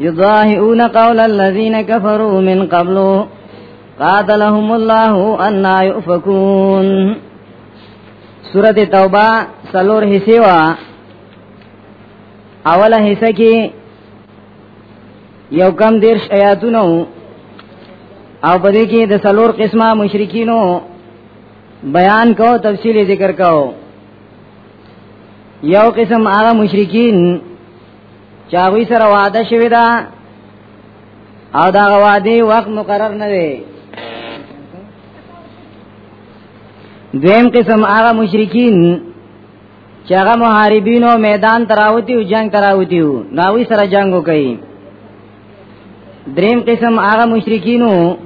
یضاهئون قول الذین کفروا من قبل قاتلهم الله ان یؤفكون سورۃ توبه سلور حصے وا اوله حصہ کې یو کم دیرش آیاتونو او په دې کې د سلور قسمه مشرکینو بیان کو تفصیل ذکر کو یو قسم هغه مشرکین چاوی سره وعده شوی دا او دا وعده وخت مقرر نه دی دویم قسم هغه مشرکین چې هغه محاربینو میدان تراوتی او جنگ تراوتی او ناوی سره جنگ وکړي دریم قسم هغه مشرکینو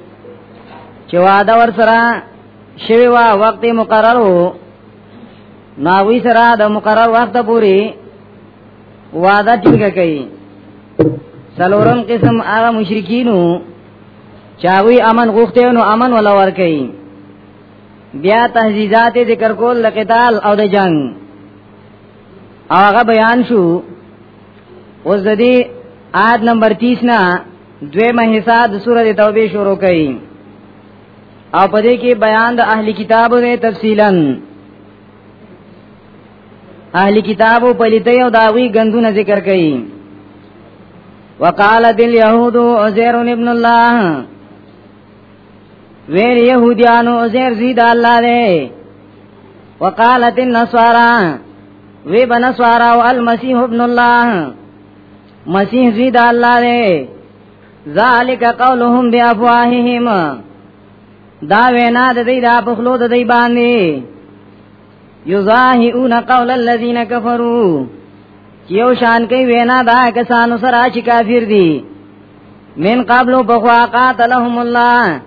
چې وعده ور سره شوی وا وخت مقرر وو ناوی سره د مقرر وخت پوري وعده ټینګه کوي سلورم قسم هغه مشرکینو چاوی امن غوښته نو امن ولا ور کوي بیا تهذیزات ذکر کول لقتال او د جنگ هغه بیان شو اوس د دې آد نمبر 30 نه دوی مهسا د سوره توبه شروع کړي او په دې کې بیان د اهلی کتابو نه تفصیلا اهل کتابو پلیته او داوی غندونه ذکر کړي وقالت اليهود عزير ابن الله ویر یهودیانو عزیر زید الله دے وقالت النصارى وی بنصارى والمسيح ابن الله مسیح زید الله دے ذالک قولهم بافواههم دا وینا د دې دا په خلو د دې باندې یظاهئون قول الذین کفروا یو شان کوي وینا دا کسانو سره چې کافر دي من قبل بخوا قاتلهم الله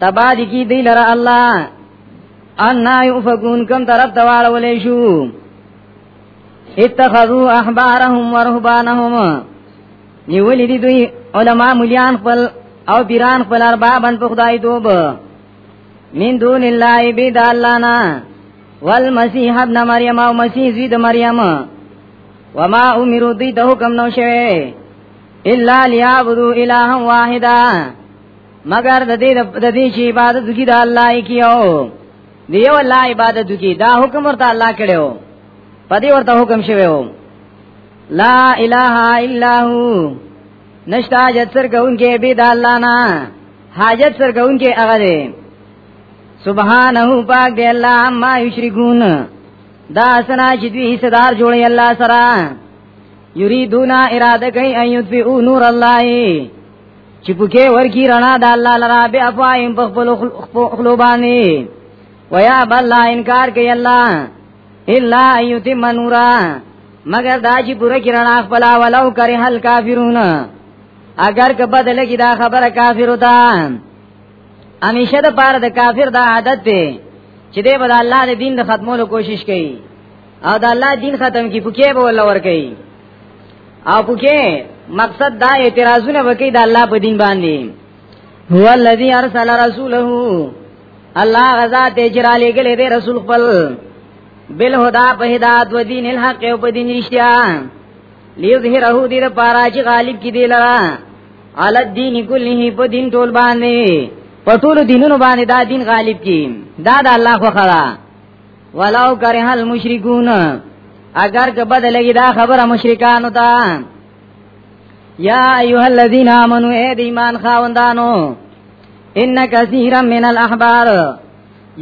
تبا دی کی دی لرا الله ان نا یفقون کم طرف دوال ولی شو اتخذو احبارهم ورهبانهم نیولې دي دوی علما مليان خپل او پیران خپل اربابن په خدای دوب من دون الله بيد الله نه والمسيح ابن مريم او مسيح زيد مريم وما امروا دي ته حکم نو شوه الا ليعبدوا الها واحدا مگر د دې د دې چې عبادت کی د الله کیو دیو الله عبادت کی دا حکم ورته الله کړو پدې ورته حکم شوه لا اله الا هو نشتا حاجت سر کونکي بي د الله نه حاجت سر کونکي هغه دی سبحانه پاک دی الله ما یشرکون دا سنا چې دوی صدار جوړي الله سره یریدونا اراده کوي ان یطفئو نور الله چې پکې ورکی رڼا د الله لرا به افوایم په خپل خلوبانی ویا بل انکار کوي الله الا ایتم نورا مگر دا چې پوره کړه خپل ولو کرے هل کافرون اگر که بدل کی دا خبره کافر وتا همیشه د پاره د کافر دا عادت دی چې دی به الله د دین د ختمولو کوشش کوي او د الله دین ختم کی پکې به ولا ور کوي او پکې مقصد دا اعتراضونه وکي د الله په دین باندې هو الذي ارسل رسوله الله غزا ته جرا لګلې دې رسول خپل بل هدا په هدایت و دین الحق او په دین رښتیا لیظهره دې د پارا چې غالب کې دی لرا علی الدین کله په دین ټول باندې په ټول دینونو باندې دا دین غالب کی دا د الله خو خلا ولو کرهل مشرکون اگر که بد لګی دا خبره مشرکانو ته یا ایها الذین آمنو اے د ایمان خاوندانو ان کثیرا من الاحبار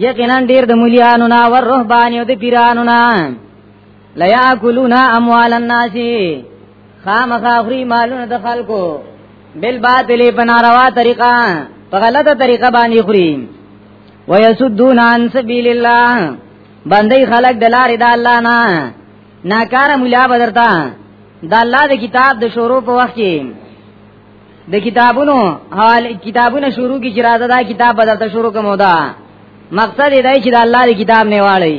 یقینا ډیر د مليانو نا ور رهبانیو د پیرانو نا لیاکلون اموال الناس خامخا خری مالونه د خلکو بل باطل په ناروا طریقه په غلطه طریقه باندې خوري ويسدون عن سبيل الله باندې خلق دلار د الله نه ناکار مولا بدرتا دا الله د کتاب د شروع په وخت کې د کتابونو حال کتابونه شروع کی چرا دا کتاب بدلته شروع کوم دا مقصد دی چې د الله د کتاب نه واړی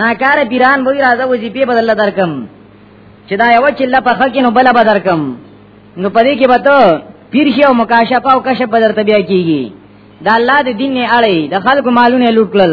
ناکار پیران به راځه وظیفه بدل درکم چې دا یو چله په خکې نو بل بدل کم نو پدې کې به ته پیر شي او مکاشفه او کشف بدل ته بیا کیږي دا الله د دین نه اړي د خلکو مالونه لوټل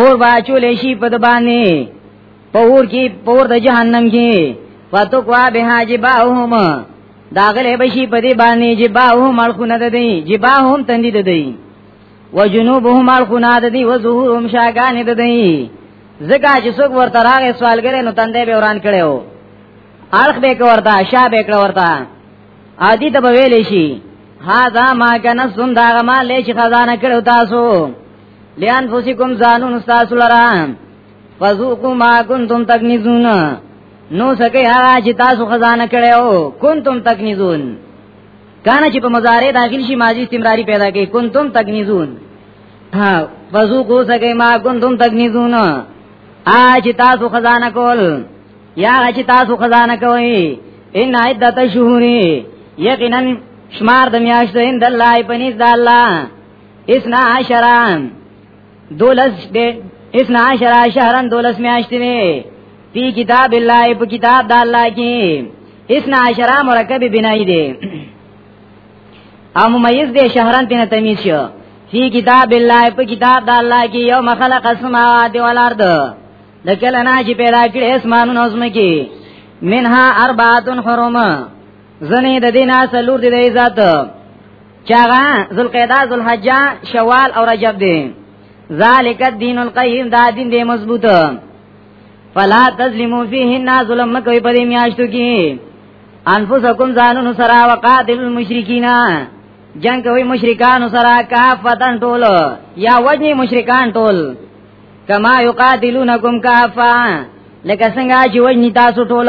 اور واچول شي په دبانې پور کې پور د جهنم کې فتقوا بها جباههم داغله بشي په دې باندې جباههم ملخونه ده دی جباههم تندې ده دی وجنوبهم ملخونه ده دی وظهورهم شاګان ده دی زکه چې څوک ورته راغی سوال کړي نو تندې به وران کړو اړخ به ورته شاه به کړو ورته عادی ته ویلې شي ها دا ما کنه سم دا ما لې چې خزانه کړو تاسو لیان فوسیکم زانون استاسو لرام فذوقو ما کنتم تکنیزون نو سکه هغه چې تاسو خزانه کړو کنتم تکنیزون کانه چې په مضارع داخل شي ماضی استمراری پیدا کوي کنتم تکنیزون ها فذوقو سکه ما کنتم تکنیزون اج تاسو خزانه کول یا اج تاسو خزانه کوي ان عدت شهوري یقینا شمار د میاشتو اند الله پنځ د الله اسنا عشران دولس دې اسنا عشرا شهرن دولس میاشتې وي پی کتاب الله په کتاب د الله کې اسنا عشرا مرکب بنای دي او ممیز دې شهرن تنه تمیز شو فی کتاب الله په کتاب د الله کې یو مخلق السماوات والارض د کله نه چې پیدا کړي اسمانونو زمکي منها اربعه حرم زنه د دینه سلور دې عزت چاغه ذوالقعده ذوالحجه شوال او رجب دی ذالک الدین القیم دا دین دی مضبوط فلا تظلموا فیهن ظلم مکوئ په دې میاشتو کې انفسکم زانون سرا وقاتل المشرکین جنگ کوي مشرکان سرا کافتن ټول یا وجنی مشرکان ټول کما یقاتلونکم کافا لکه څنګه چې وجنی تاسو ټول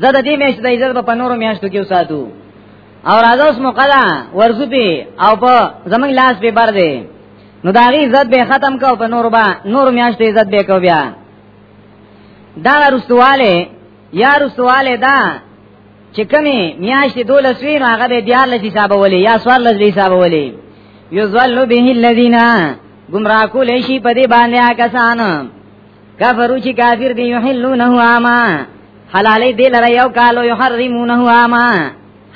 زه د دې میاشت د عزت په نورو میاشتو کې وساتو او راځه اوس مقلا ورزو په او په زمنګ لاس په بار دی نو دا غي عزت به ختم کو په نور با نور میاشت عزت به کو بیا دا رسواله یا رسواله دا چې کمی میاشت دولس وی نو هغه به دیار لسی حساب ولې یا سوار لسی حساب ولې یذل به الذین گمراه کول شي په دې باندې کسان کفرو چې کافر دی یحلونه عاما حلالې دی لره یو کال او یحرمونه عاما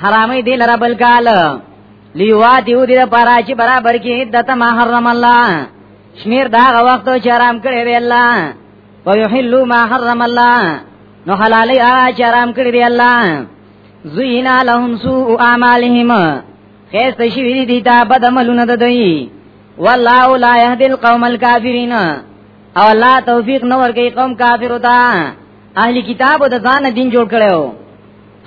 حرامې دی لره بل کال لیواتیو دی لپاره چې برابر کې عدت ما حرم الله شمیر دا وخت چې حرام کړی دی الله او یحلوا ما حرم الله نو حلالې هغه چې حرام کړی دی الله زینا لهم سوء اعمالهم خیست شوی دی تا بد عملونه د دوی والله لا يهدي القوم الكافرين او الله توفیق نو ورګي قوم کافر وتا اهلی کتاب د ځان دین جوړ کړو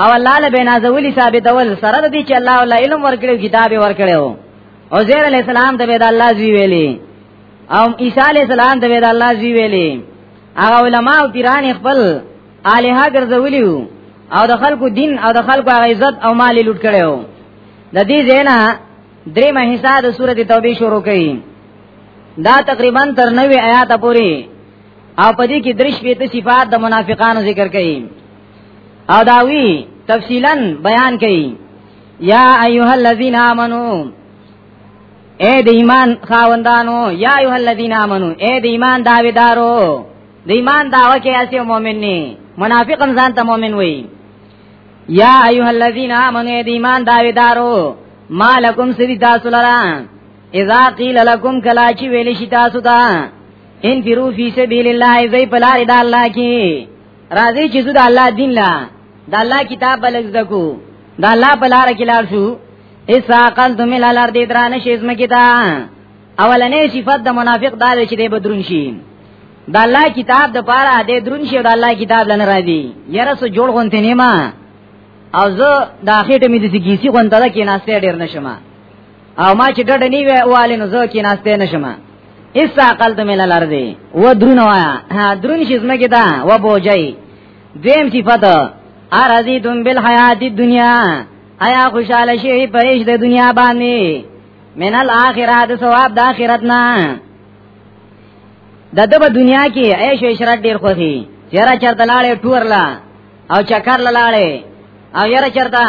او الله له بنازولی ثابتول سره د دې چې الله ول علم ورکړو کتاب ورکړو او زیر علی السلام ته د الله زوی ویلی او عیسی علی السلام ته د الله زوی ویلی هغه علما او پیران خپل الها ګرځولیو او د خلکو دین او د خلکو عزت او مال لوټ کړو د دې زینا درې مهسا د سورته توبه شروع کړي دا تقریبا تر 90 آیات پورې او پدې کې درش به ته صفات د منافقانو ذکر کړي او داوی تفصیلا بیان کړي یا ایها الذین آمنو اے د ایمان خاوندانو یا ایه الذین آمنو اے د ایمان داویدارو د ایمان داوا کې اسی مؤمن نه منافقم ځان ته مؤمن وایي یا ایها الذین آمنوا د ایمان داویدارو مالکم سری تاسو لرا اذا قیل لکم کلا چی ویل شي تاسو ته ان فرو فی سبیل الله زی پلار د الله کی راځي چې زو د الله دین لا د الله کتاب بلګ زکو د الله پلار کی لار شو اس عقل تم لار دې درانه شیزم کتاب اولنې صفت د منافق دا چې دی بدرون شي د الله کتاب د پاره د درون شي د الله کتاب لنه را دي یره سو جوړ غونته نیما او زه د اخیټه مې د سګیسی غونته ده کې ناشته ډیر نشم او ما چې ډډ نیو واله نو زه کې ناشته نشم اس عقل ته مل لار دی و درون وایا ها درون شي زما کې دا و بوجای دیم صفات ارزی دون بل حیات دنیا آیا خوشاله شي پرېش د دنیا باندې من الاخره د ثواب د اخرت نه د دغه دنیا کې عيش او عشرت ډیر خوخي چیرې چرته لاړې ټور لا او چکر لاړې او یره چرته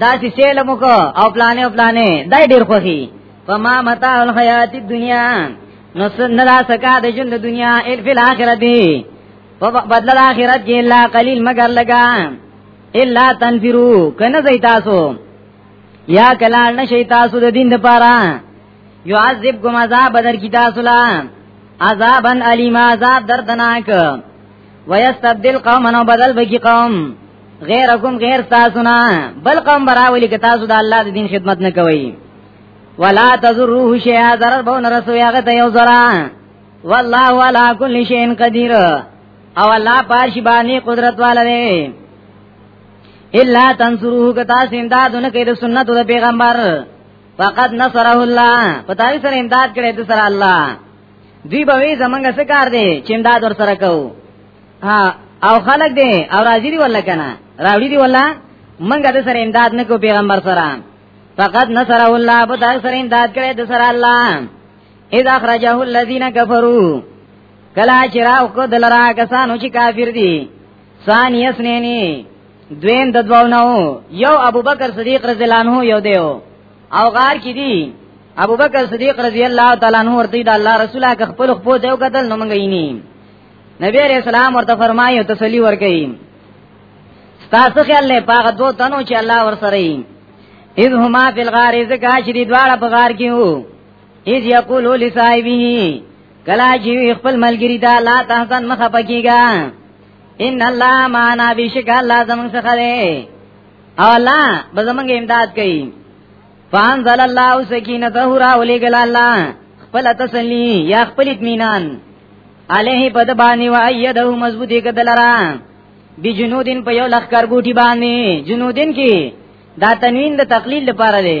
دا چې سیل مو کو او پلانې او پلانې دای ډیر خوخي فما متاع الحیات الدنیا نو سنرا سکا د ژوند د دنیا ال فی الاخرت دی په بدل د اخرت کې الا قلیل مگر لگا الا تنفرو کنه زئی تاسو یا کلال نشی تاسو د دین لپاره یعذبکم عذاب بدر کی تاسو لا عذابا الیما عذاب دردناک ويستبدل قوما نو بدل بکی قوم غیرکم غیر تاسو نه بل قوم براولی که تاسو د الله د دین خدمت نه کوئ ولا تزروه شیئا ضرر به نه رسوي هغه ته یو ذرا والله علی کل شیء قدیر او الله پارش باندې قدرت والے الا تنصروه کتا سیندادونه کې د سنت د پیغمبر فقط نصره الله پتاي سره امداد کړي د سره الله دوی به وی زمنګ څه کار دی چې امداد ور سره کو ها او خلق دی او راځي دی ولا کنه راوړي دی ولا منګه د سره امداد نه کو پیغمبر سره فقط نصره الله پتاي سره امداد کړي د سره الله اذا اخرجه الذين كفروا کلا چراو کو دلرا کسانو چې کافر دي ثانی اسنینی دویم د دواو نو یو ابوبکر صدیق رضی الله عنه یو دیو او غار کې دی ابوبکر صدیق رضی الله تعالی عنہ ورته د الله رسوله که خپل خپو دیو قتل نو مونږ یې نیم نبی علیہ السلام ورته فرمایو تسلی ورکړي تاسو خیال له پاغه دوه تنو چې الله ور سره یې اذ هما فی الغار اذ کاشری دواړه په غار کې وو اذ یقول لصاحبه کلا چې خپل ملګری دا لا تحزن مخه پکېګا ان الله معنا بشک الله زمون څخه دی او الله به زمونږ امداد کوي فانزل الله سکینته را ولېګل الله خپل تسلی یا خپل اطمینان علیه پد باندې و ایده مضبوطی کدلرا بجنودین په یو لخر ګوټی باندې جنودین کې دا تنوین د تقلیل لپاره دی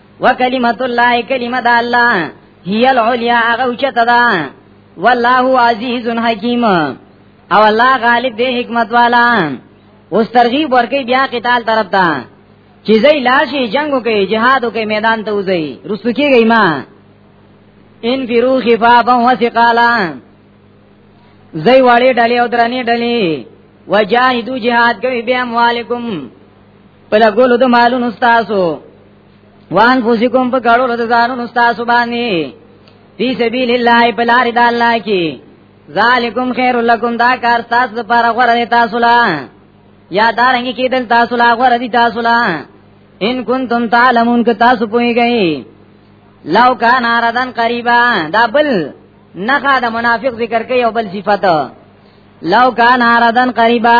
وکلمت الله کلمه د الله هي العليا هغه اوچته ده والله عزيز حکيم او الله غالب دی حکمت والا اوس ترغیب ورکی بیا قتال طرف ته چې زې لاشي جنگو کې جهادو کې میدان ته وځي رسو کېږي ما ان فیرو خفافا وثقالا زې واړې ډلې او درنې ډلې وجاهدو جهاد کوي بیا مالکم په لګولو د مالونو تاسو وان فوسکم په کړو د ځانونو تاسو باندې فی سبیل الله په لار د الله کې ذالکم خیر لکم دا کار تاسو لپاره غوړه تاسو لا یا دارنګ کې دل تاسو لا غوړه دي تاسو لا ان کنتم تعلمون که تاسو پوهیږئ لو کان اردن قریبا دا بل نخا دا منافق ذکر کوي او بل صفته لو کان اردن قریبا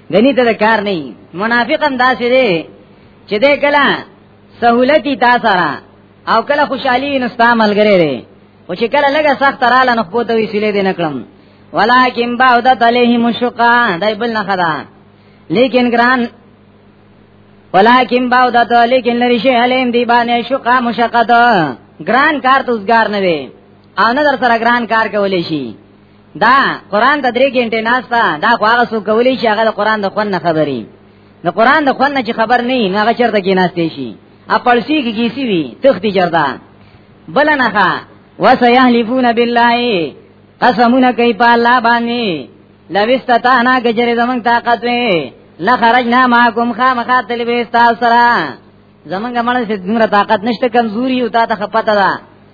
دني ته کار نه منافق هم داسې دی چې دې کله سہولت دي تا سره او کله خوشحالي نو ستا ملګری دی او چې کله لګه سخت رااله نو خپل دوی سیلې دې نکړم ولکن بعدت علیهم الشقا دای بل نه خدا لیکن ګران ولکن بعدت لیکن لری شی علیم دی باندې شقا مشقت ګران کار توسګار نه وي او نه در سره ګران کار کولې شي دا قران ته درې ګنټه ناشتا دا خو هغه څوک کولی چې هغه د قران د خوان نه خبري د قران د خوان نه چې خبر نه نه هغه چرته کې ناشته شي اپلسی کې کیسی وی تختی جردا بل نه ښا وسيحلفون بالله قسمونه کوي په الله باندې لويستانه کجره زمون طاقت وي لخرجنا معكم خامخات لبيستا سره زمونږ مړ چې دومره طاقت نشته کمزوري او تا ته خپته ده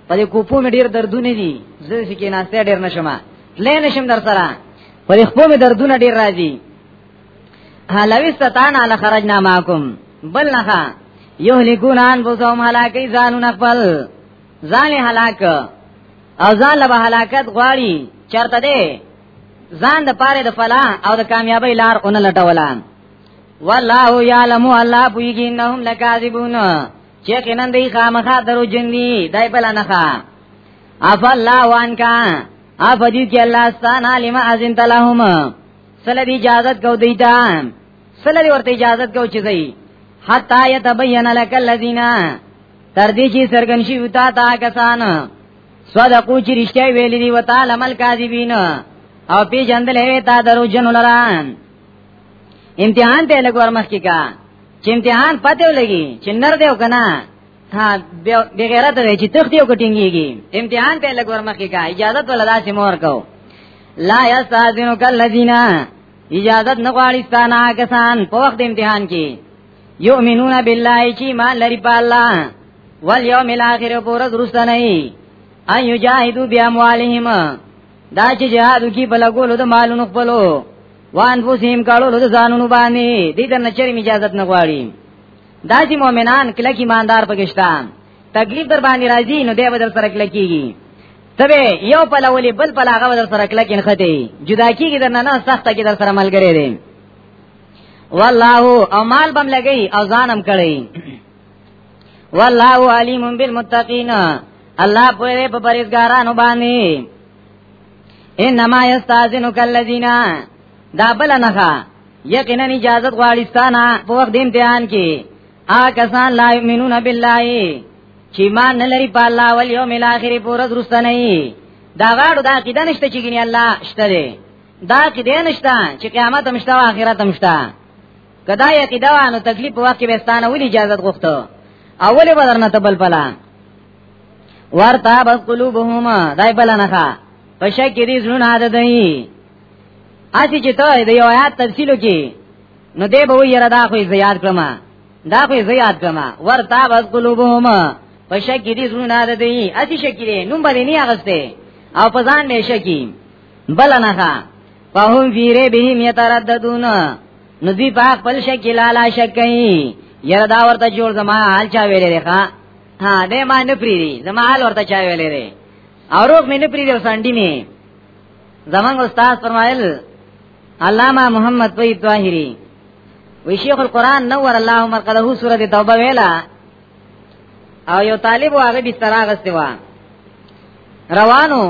په دې کوپو مې ډیر دردونه دي زه چې کې ناشته ډیر نشم لې نشم در سره په دې خپو مې دردونه ډیر راځي هلوي ستان علی خرجنا معکم بل نه یهلکون ان بوزهم هلاکی ځانون خپل ځان هلاک او ځان له هلاکت غواړي چرته دې ځان د پاره د فلاح او د کامیابی لار اون لټولان والله یعلم الله بویږي انهم لکاذبون چې کینن دی خامخا درو جن دی دای بل نه ښا اف الله وان کا اف دې کې الله ستانه لما اذن تلهم سل دی اجازه کو دی دا سل دی ورته اجازه کو چې دی حتا یتبین لک الذین تر دې چې سرګن شي وتا تا کسان صدقو چې رښتیا ویلي دی وتعالى مل کاذبین او پی جندلې تا درو جن لران امتحان ته لګور مخ کې کا چې امتحان پته ولګي چې نر دی او کنه ها به غیرت دی چې تخت یو کټینګيږي امتحان ته لګور مخ کې کا اجازه ول داسې مور کو لا یستاذنو کلذینا اجازه نه غواړي ستانه کسان په وخت امتحان کې یؤمنون بالله چې ما لري په الله والیوم الاخر پورا درست نه ای ایو جاهدو بیا موالهم دا چې جهاد کی په لګولو د مالونو خپلو وان فوسیم کالو د ځانونو باندې دې ته نچری اجازه نه غواړي داسې مؤمنان کله کې ایماندار پکشتان تکلیف در باندې راځي نو دی بدل سره کله کیږي تبه یو پلا ولی بل پلا هغه بدل سره کله کې نخته جدا کیږي درنه نه سخته کې در سره ملګری دی والله او مال بم لګي او ځانم کړی والله علیم بالمتقین الله په پرېزګارانو باندې انما یستاذنک الذین دا بل نه یقینا اجازه غواړي ستانه په وخت دیم امتحان کې آ کسان لا یمنون بالله چې ما نه لري په الله او یوم الاخر پورز رسته نه دا غاړو دا عقیده نشته چې ګنې الله شته دی دا عقیده نشته چې قیامت هم شته او آخرت هم شته کدا یې عقیده وانه تکلیف په وخت کې وستانه ولې اجازه غوښته اول بدر نه تبل پلا ورتا بس قلوبهما دای بلنخا پشک دې زړونه ده دی اسی چې ته د یو آیات تفصیل وکي نو دې به یره دا خو زیات کړم دا خو زیات کړم ورتا بس قلوبهما پشک دې زړونه ده دی اسی شکیره نوم باندې نه اغسته او په ځان به شکی بلنخا فهم فی ربهم یترددون نو دی په خپل شکل لالا شکای یره دا ورته جوړ زما حال چا ویلې ښا ها دې ما نه پریری زما حال ورته چا ویلې دی اوروک مې نه پریری وسانډی می زمنګ استاد فرمایل علامہ محمد طیب طاهری وی شیخ القران نور الله مرقله سوره توبه ویلا او یو طالب هغه به تراغسته و روانو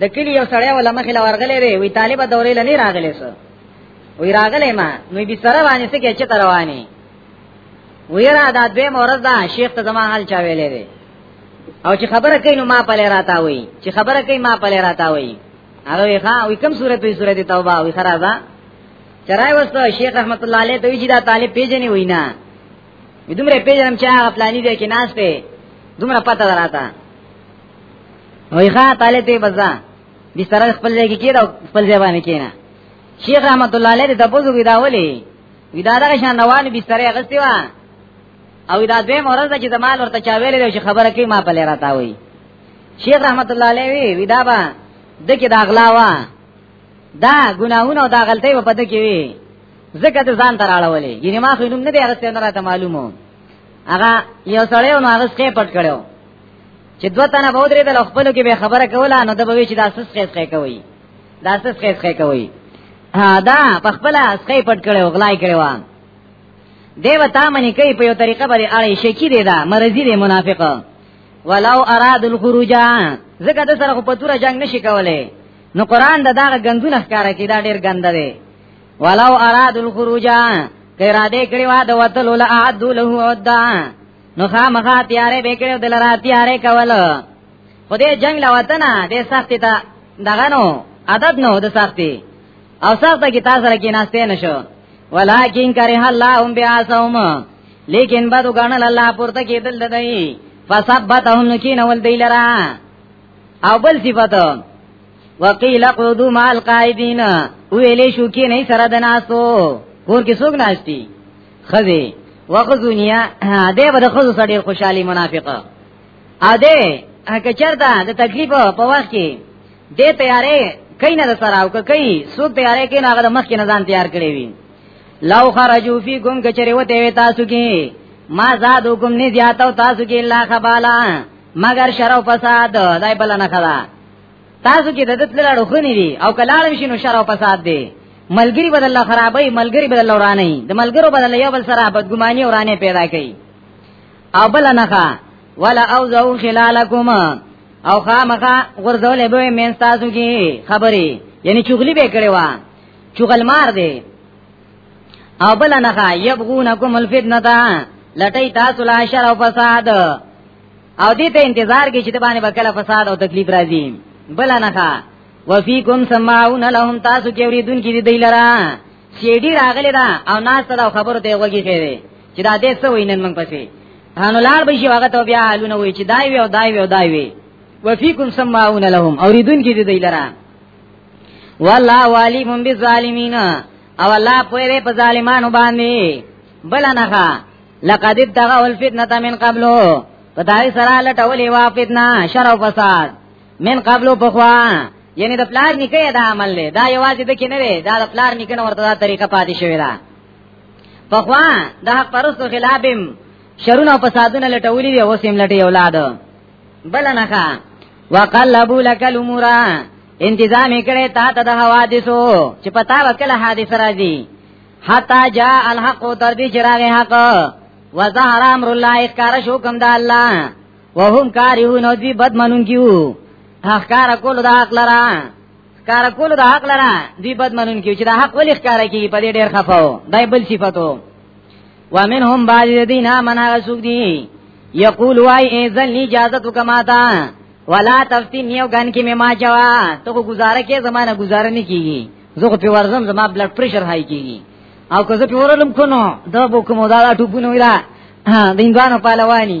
د کلی یو سړی ولا مخې لا ورغلې دی وی طالبہ دورې لنی راغلې سو وی راغلې ما نو به سره باندې څه کې چې رواني ویرا دا دوی مورز دا شیخ ته زما حال چا ویلې دی او چې خبره کوي نو ما پلې راتا وي چې خبره کوي ما پلې راتا وي هغه وی ښا وی کوم سورته وی سورته توبه وی خرابه چرای وسته شیخ رحمت الله علیه ته وی چې دا طالب پیژنې وینا وی دومره پیژنم چې هغه پلاني دی کې ناس ته دومره پته دراته وی ښا طالب ته بزا بستر خپل ځای کې کېدا خپل ځای باندې کېنا شیخ رحمت الله علیه ته تاسو وی دا ولي ودا دغه شان روان بسترې غستې و او دا دوی مورز چې د مال ورته چا ویلې چې خبره کوي ما په لرا تا وي شیخ رحمت الله علیه وی ودا با دکې دا غلا وا دا ګناهونه او دا غلطۍ په پد کې وی زکه ته ځان تر اړولې یعنی ما خو نوم نه دی هغه څنګه راته معلومو هغه یو سړی نو هغه څخه پټ کړو چې دوه تنه بودرې د خپل کې به خبره کوله نو د بوي چې دا سس خېس کوي دا څه څه څه کوي دا په خپل اسخې پټ کړي او غلای کړي وان دیو تا منی کوي په یو طریقه باندې اړې شکی دی دا مرزي دی منافق ولو اراد الخروج زګه د سره په توره جنگ نشي کولای نو قران دا دغه غندونه ښکارا کی دا ډیر غند دی ولو اراد الخروج کای را دې کړي وا د وتل ول اعد له ودا نو خامخا تیارې به کړي دلرا تیارې کول خو دې جنگ لا وطن دې سخت ته دغه نو عدد نو د سختي او سخت کې تاسو سره کې ناشته نشو ولکن کرے الله هم بیا سوم لیکن بدو غنل الله پورته کې دل ددای فثبتهم نکین ول دی لرا او بل صفات وقیل قعدوا مع القائدین ویلې شو کې نه سره د ناسو کور کې څوک ناشتي خزه وخزونیا دې به د خزو سره خوشحالي منافقه ا دې هغه چرته د تکلیف په وخت کې د تیارې کین د سره او کوي سو تیارې کین هغه د مخ کې نزان تیار کړی وي لو خرجو فیکم کچری وته تاسو کې ما زاد حکم نه زیاتو تاسو کې الله خبالا مگر شر او فساد دای بل نه خلا تاسو کې د دې لړ خونی دي او کلار مشي نو شر او فساد دي ملګری بدل الله خرابې ملګری بدل الله ورانه دي ملګرو بدل یو بل سره بدګماني ورانه پیدا کوي او بل نه ښا ولا اوزو خلالکم او خامخا غرزولې به مې تاسو کې خبري یعنی چغلی به کړي وا چغل مار دی او بل نه ښا یبغونکم الفتنه لټی تاسو لا شر او فساد او دې ته انتظار کې چې د باندې وکړه فساد او تکلیف راځي بل نه ښا وفیکم سماعون لهم تاسو کې اوریدونکو دې دی لرا سیډی راغلی دا او ناس ته خبرو ته وګی کړي چې دا دې څه وینن موږ پسې هانو لار به شي هغه ته بیا حالونه وي چې دای وی او دای وی او دای وی وفیکم سماعون لهم اوریدون کې دې لرا والله علیم بالظالمین او الله پوهه په ظالمانو باندې بل نه لقد ابتغوا الفتنه من قبل پدای سره لټولې وا فتنه شر او فساد من قبل بخوا یعنی د پلار نکه دا عمل له دا یوازې د کې نه دی دا د پلار نکه نو ورته دا طریقه پاتې شوی دا په خوا د حق پرستو خلافم شرونه او فسادونه لټولې دي اوس هم لټي اولاد بل نه ښا وقلبو لك الامور انتظام کړي تا ته د حوادثو چې پتا وکړه حادث راځي حتا جاء الحق تر دې چراغ حق وظهر امر الله اخکار شو کوم د الله وهم کارهون او دی بد منون کیو اخکار کول د حق لرا کار کول د حق لره دی بد منون کی چې د حق ولې ښکار کی په دې ډیر خفاو دای بل صفاتو ومنهم بعض الذين من غسوق دي یقول وای ایزن لی اجازه تو کما تا ولا تفتین یو غن کی می ما جوا ته کو گزاره کې زمانہ گزاره نه کیږي زه په ورزم زما بلډ پريشر های کیږي او که زه په ورلم کو نو دا بو کوم دا ټوبونه ویلا د اندوانو پهلوانی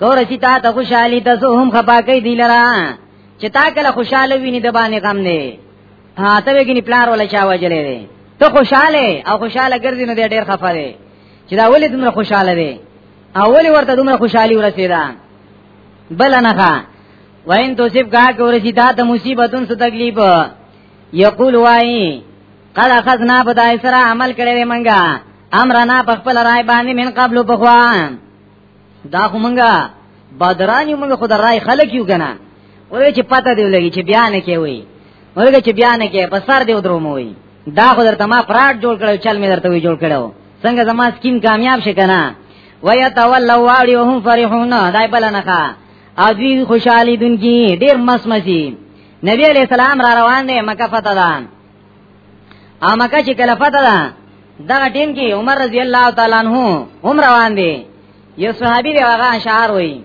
کور چې تا ته خوشحالي تاسو هم خپا کوي دی لرا چې تا کله خوشاله ویني د باندې غم نه ها ته وګینی پلار ولا چا وجلې دی ته خوشاله او خوشاله ګرځې نو ډېر خفه دی چې دا ولې دومره خوشاله دی اول ورته دومره خوشحالي ورسېدا بل نه ښا وین تو سیب کا کور چې تا ته مصیبتون څه تکلیف یقول وای قد اخذنا بدای سره عمل کړی منګه امرنا په خپل رائے باندې من قبل بخوان دا خو مونږه بدران یو مونږ خو د رای خلک یو کنه ولې چې پته دی لګي چې بیا نه کوي ولې چې بیا نه کوي په سر دی درو مو وي دا خو درته ما فراډ جوړ کړو چل می درته وی جوړ کړو څنګه زما سکیم کامیاب شي کنه ویا تولوا واړي هم فرحون دای بل نه ښا او دوی خوشحالي دونکي ډیر مس مسی نبی علیہ السلام را روان دی مکه فتح ده امکه چې کله فته ده دا ټیم کې عمر رضی الله تعالی عنہ هم روان دي یو صحابي دی هغه اشعار وایي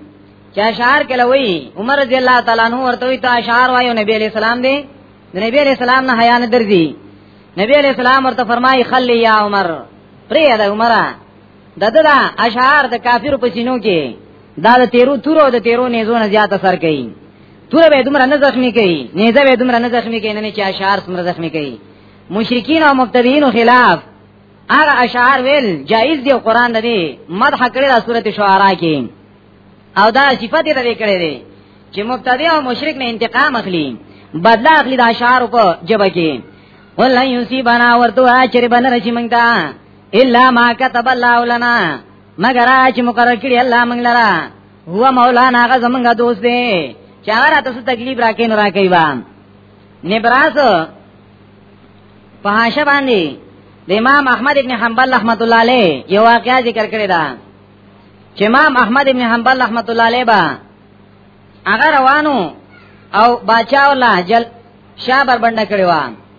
چې اشعار کله وایي عمر رضی الله تعالی عنہ ورته وایي ته اشعار وایو نبی علیہ السلام دی نبی علیہ السلام نه حیا نه درځي نبی علیہ السلام ورته فرمایي خلی یا عمر پرې دا عمره دغه دا اشعار د کافر په سینو کې دا د تیرو تورو د تیرو نيزو نه زیات اثر کوي تور به دومره نه زخمی کوي نیزه به دومره نه زخمی کوي نه چې اشعار څومره زخمی کوي مشرکین او مبتدیین خلاف هغه اشعار ویل جایز دی قران د دې مدح کړی د سورته شعرا کې او دا صفات یې لري کړی دی چې مبتدی او مشرک نه انتقام اخلي بدلا اخلي د اشعار په جبه کې ولن یصيبنا ورتو اچر بن رچی مونږ ته الا ما كتب الله لنا مگر اچ مقرر کړی الله مونږ لرا هو مولانا هغه زمونږه دوست دی چې هغه راته څه تکلیف راکې نه راکې با نبراس په هاشه باندې د امام احمد ابن حنبل رحمت الله علیه یو واقعا ذکر کړی دا چې امام احمد ابن حنبل رحمت الله علیه با هغه روانو او باچا ولا جل شاه بربنده کړی و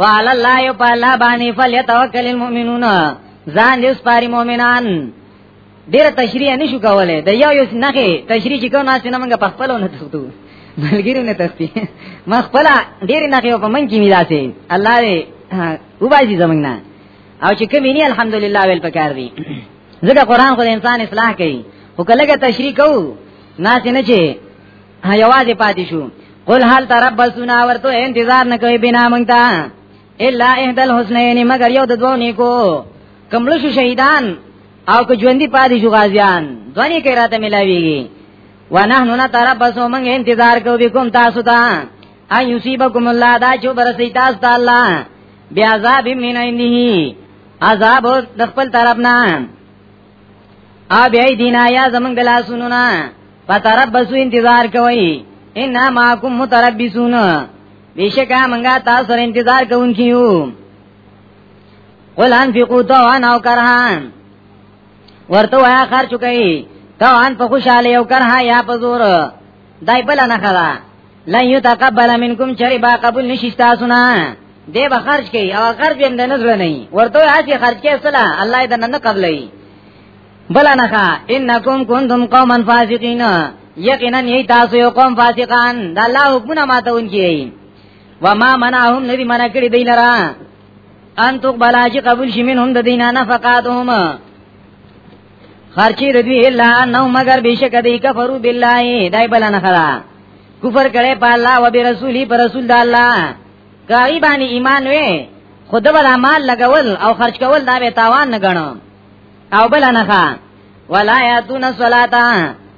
وعلى الله يبالا باندې فليتوکل المؤمنون ځان دې سپاري مؤمنان ډیره تشریح نشو کولای د یو یو نخې تشریح چې کو ناس نه موږ په خپل نه تختو ملګری نه تختی ما خپل ډیر نخې په من کې میلاسي الله دې وبایي زمنګ نه او چې کوم نه الحمدلله ویل پکار دی ځکه قران خو انسان اصلاح کوي خو کله تشریح کو ناس نه چې یوازې پاتې شو قل هل تربصنا ورته انتظار نه کوي بنا مونږ ته الا احد الحسنین مگر یو د دوه نیکو کمل شو شهیدان او که ژوندۍ پاتې شو غازیان دونی کې راته ملاویږي ونحنو نتربصو مونږ انتظار کوو بكم تاسو ته ان یصيبکم الله دا چې برسي تاسو ته الله بیا عذاب من عنده عذاب د خپل طرف نه ا بیا دینا یا زمنګ لا سنونا فتربسو انتظار کوي ان ماکم متربسون بیشکا منګه تاسو سره انتظار کوونکیو قل انفقوا طوعا او کرهان ورته وایا خرچ کوي طوعا په خوشاله او کرها یا په زور دای بل نه خلا لن يتقبل منكم شربا قبول نشي تاسو نه دی به خرج کوي او خرج هم د نظر نه ورته هڅه خرج کوي صلاح الله دې نه قبلې بلنخا انکم کنتم قوما فاسقین یقینا یی تاسو یو قوم فاسقان د الله حکمونه ماتون کی و ما منعهم ندی منع کړی دی لرا ان تو بلاج قبول شمن هم د دینه نفقاتهم خرچی ردوی الا نو مگر بیشک دی کفرو بالله دای بلنه خدا کفر کړي په الله او به رسولي پر رسول د الله کاری باندې ایمان وې خود بل اعمال لګول او خرج کول دا به تاوان نه غنم او بل نه ښا ولا یاتون صلاتا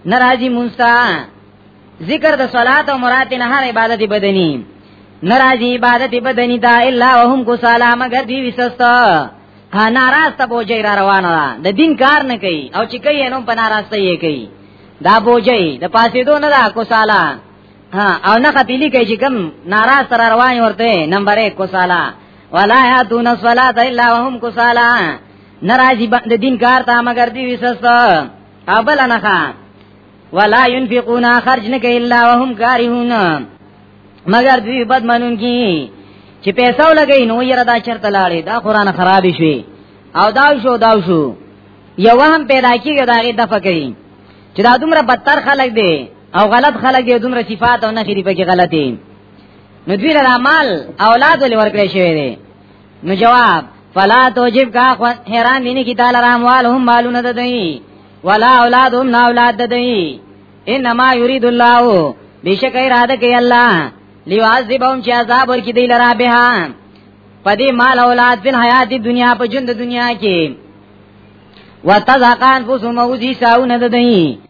ناراضی مونستا ذکر د صلات او مراد نه هر عبادت بدنی ناراضی عبادت بدنی دا الا وهم کو سلام مگر دی وسستا ها ناراض ته بوجي را روانه ده د دین کار نه کوي او چې کوي نو په ناراضه یې کوي دا بوجي د پاسې دو نه ده کو سالا ها او نه خپلی کوي چې کم ناراض تر روان ورته نمبر 1 کو سالا ولا یاتون الصلاۃ الا وهم کسالا ناراضی د دین کار ته مگر دی وسست ابل نه ښا ولا ينفقون خرج نه کوي الا وهم کارهون مگر دوی بد منون کی چې پیسو لګی نو یره دا شرط لاړې دا قران خراب شي او دا شو دا شو یو هم پیدا کیږي دا غي دفع کوي چې دا دومره بدتر خلک دي او غلط خلک دي دومره صفات او نخري پکې غلطي نو دوی له مال اولاد ولې ورکړې شوی دی نو جواب فلا توجب کا خو حیران دي نه کی تعالی رحموال هم مالونه ده دی ولا اولادهم نا اولاد ده دی انما یرید الله بشک اراده کوي الله لیعذبهم چې عذاب ورکړي دی لرا به پدې مال اولاد په حیات دنیا په ژوند دنیا کې وتذقان فسمو ذی ساونه ده دی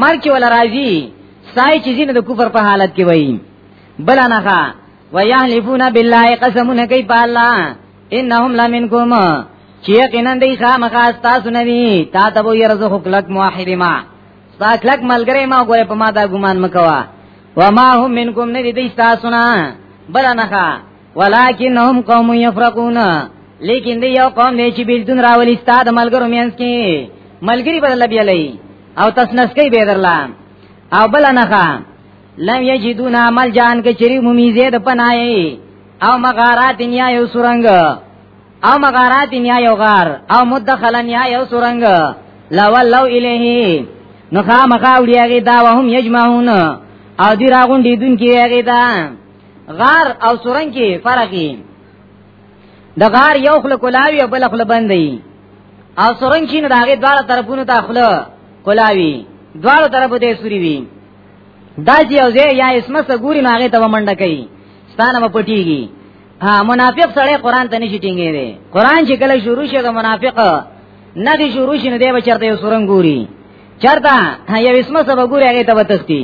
مر کې ولا راځي سای چې زینه د کفر په حالت کې وایي بل نه ښا ويحلفون بالله قسمونه کوي په الله انهم لمنکم چې یقینا دی خامخا تاسو نه دي تا ته وي رزق خلق موحد ما ستا کلک ملګری ما ګوره په ما دا ګمان مکوا وما هم منکم ندی دی تاسو نه بل نه ښا ولکنهم قوم یفرقون لیکن دی یو قوم دی چې بیلتون راولي ستا د ملګرو مینس کې ملګری بدل بیا لای او تسنسکی به درلا او بل نه ښا لم یجدون عمل جان کې چری مومیزه د پنای او مغارات نیا یو سورنګ او مغارات یا یو غار او مدخلن یا یو سرنګ لولو الیه نو خامخا وړیږي دا وهم یجمعون او دی راغون دی دن کیږي دا غار او سرنګ کې فرقي د غار یو خل کولاوی او بل خل بندي او سرنګ چې داګه دواړه طرفونو ته خل کولاوی دواړه طرفو ته سوري وي دا چې او زه یا اسمه سګوري ناګه ته منډه کوي ستانه پټیږي ها منافق سره قران ته نشي ټینګې دي قران چې کله شروع شي د منافق نه دي شروع شي نه دی بچرته یو سورنګ ګوري چرته یو اسمه سبا ګوري هغه ته وتستی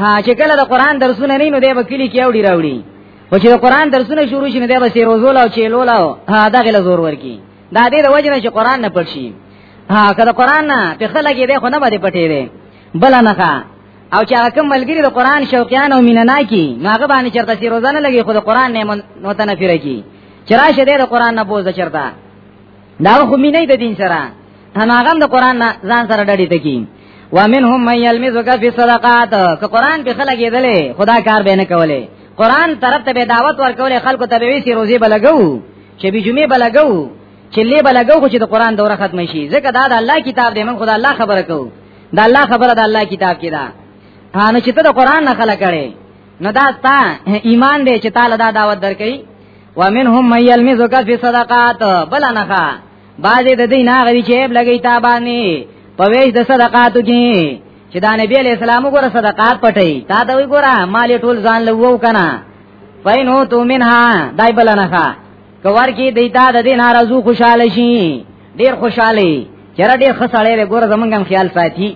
ها چې کله د قران درسونه نه نو دی وکیلی کې اوډي راوړي او چې د قران درسونه شروع شي نه دی بس روزول او چیلول او ها دا غل زور ورکی دا دې د وجنه چې قران نه پړشي ها کله قران نه په خلګي دی خو نه باندې پټې دی بل نه او چې هغه ملګری د قران شوقیان او میننا کی نو هغه باندې چرته چې روزانه لګي خو د قران نه متنفر کی چې راشه د قران نه بوزه چرته دا خو مینې د دین سره هغه د قران نه ځان سره ډډی ته کی ومنهم من يلمزك في الصدقات که قران به خلګ یدلې خدا کار به نه کولې قران طرف ته به دعوت ورکولې خلکو ته به وی سی روزي بلګو چې به جمعه بلګو چې لې بلګو خو چې د قران دوره ختم شي ځکه دا د الله کتاب دی من خدا الله خبره کوو دا الله خبره دا الله کتاب کې دا هانو چې ته د قران نه خلک کړي نو دا ستا ایمان دی چې تعالی دا دعوت درکې ومنهم من يلمزك في صدقات بل نه ښا بعضې د دین هغه چې لګی تا باندې پويش د صدقاتو کې چې دا نبی علی السلام وګوره صدقات پټي تا دا وګوره مال ټول ځان لوو کنه فینو تو منها دای بل نه ښا کور کې دیتا د دین ناراضو خوشاله شي ډیر خوشاله چر ډیر خسړې له ګور زمونږ هم خیال ساتي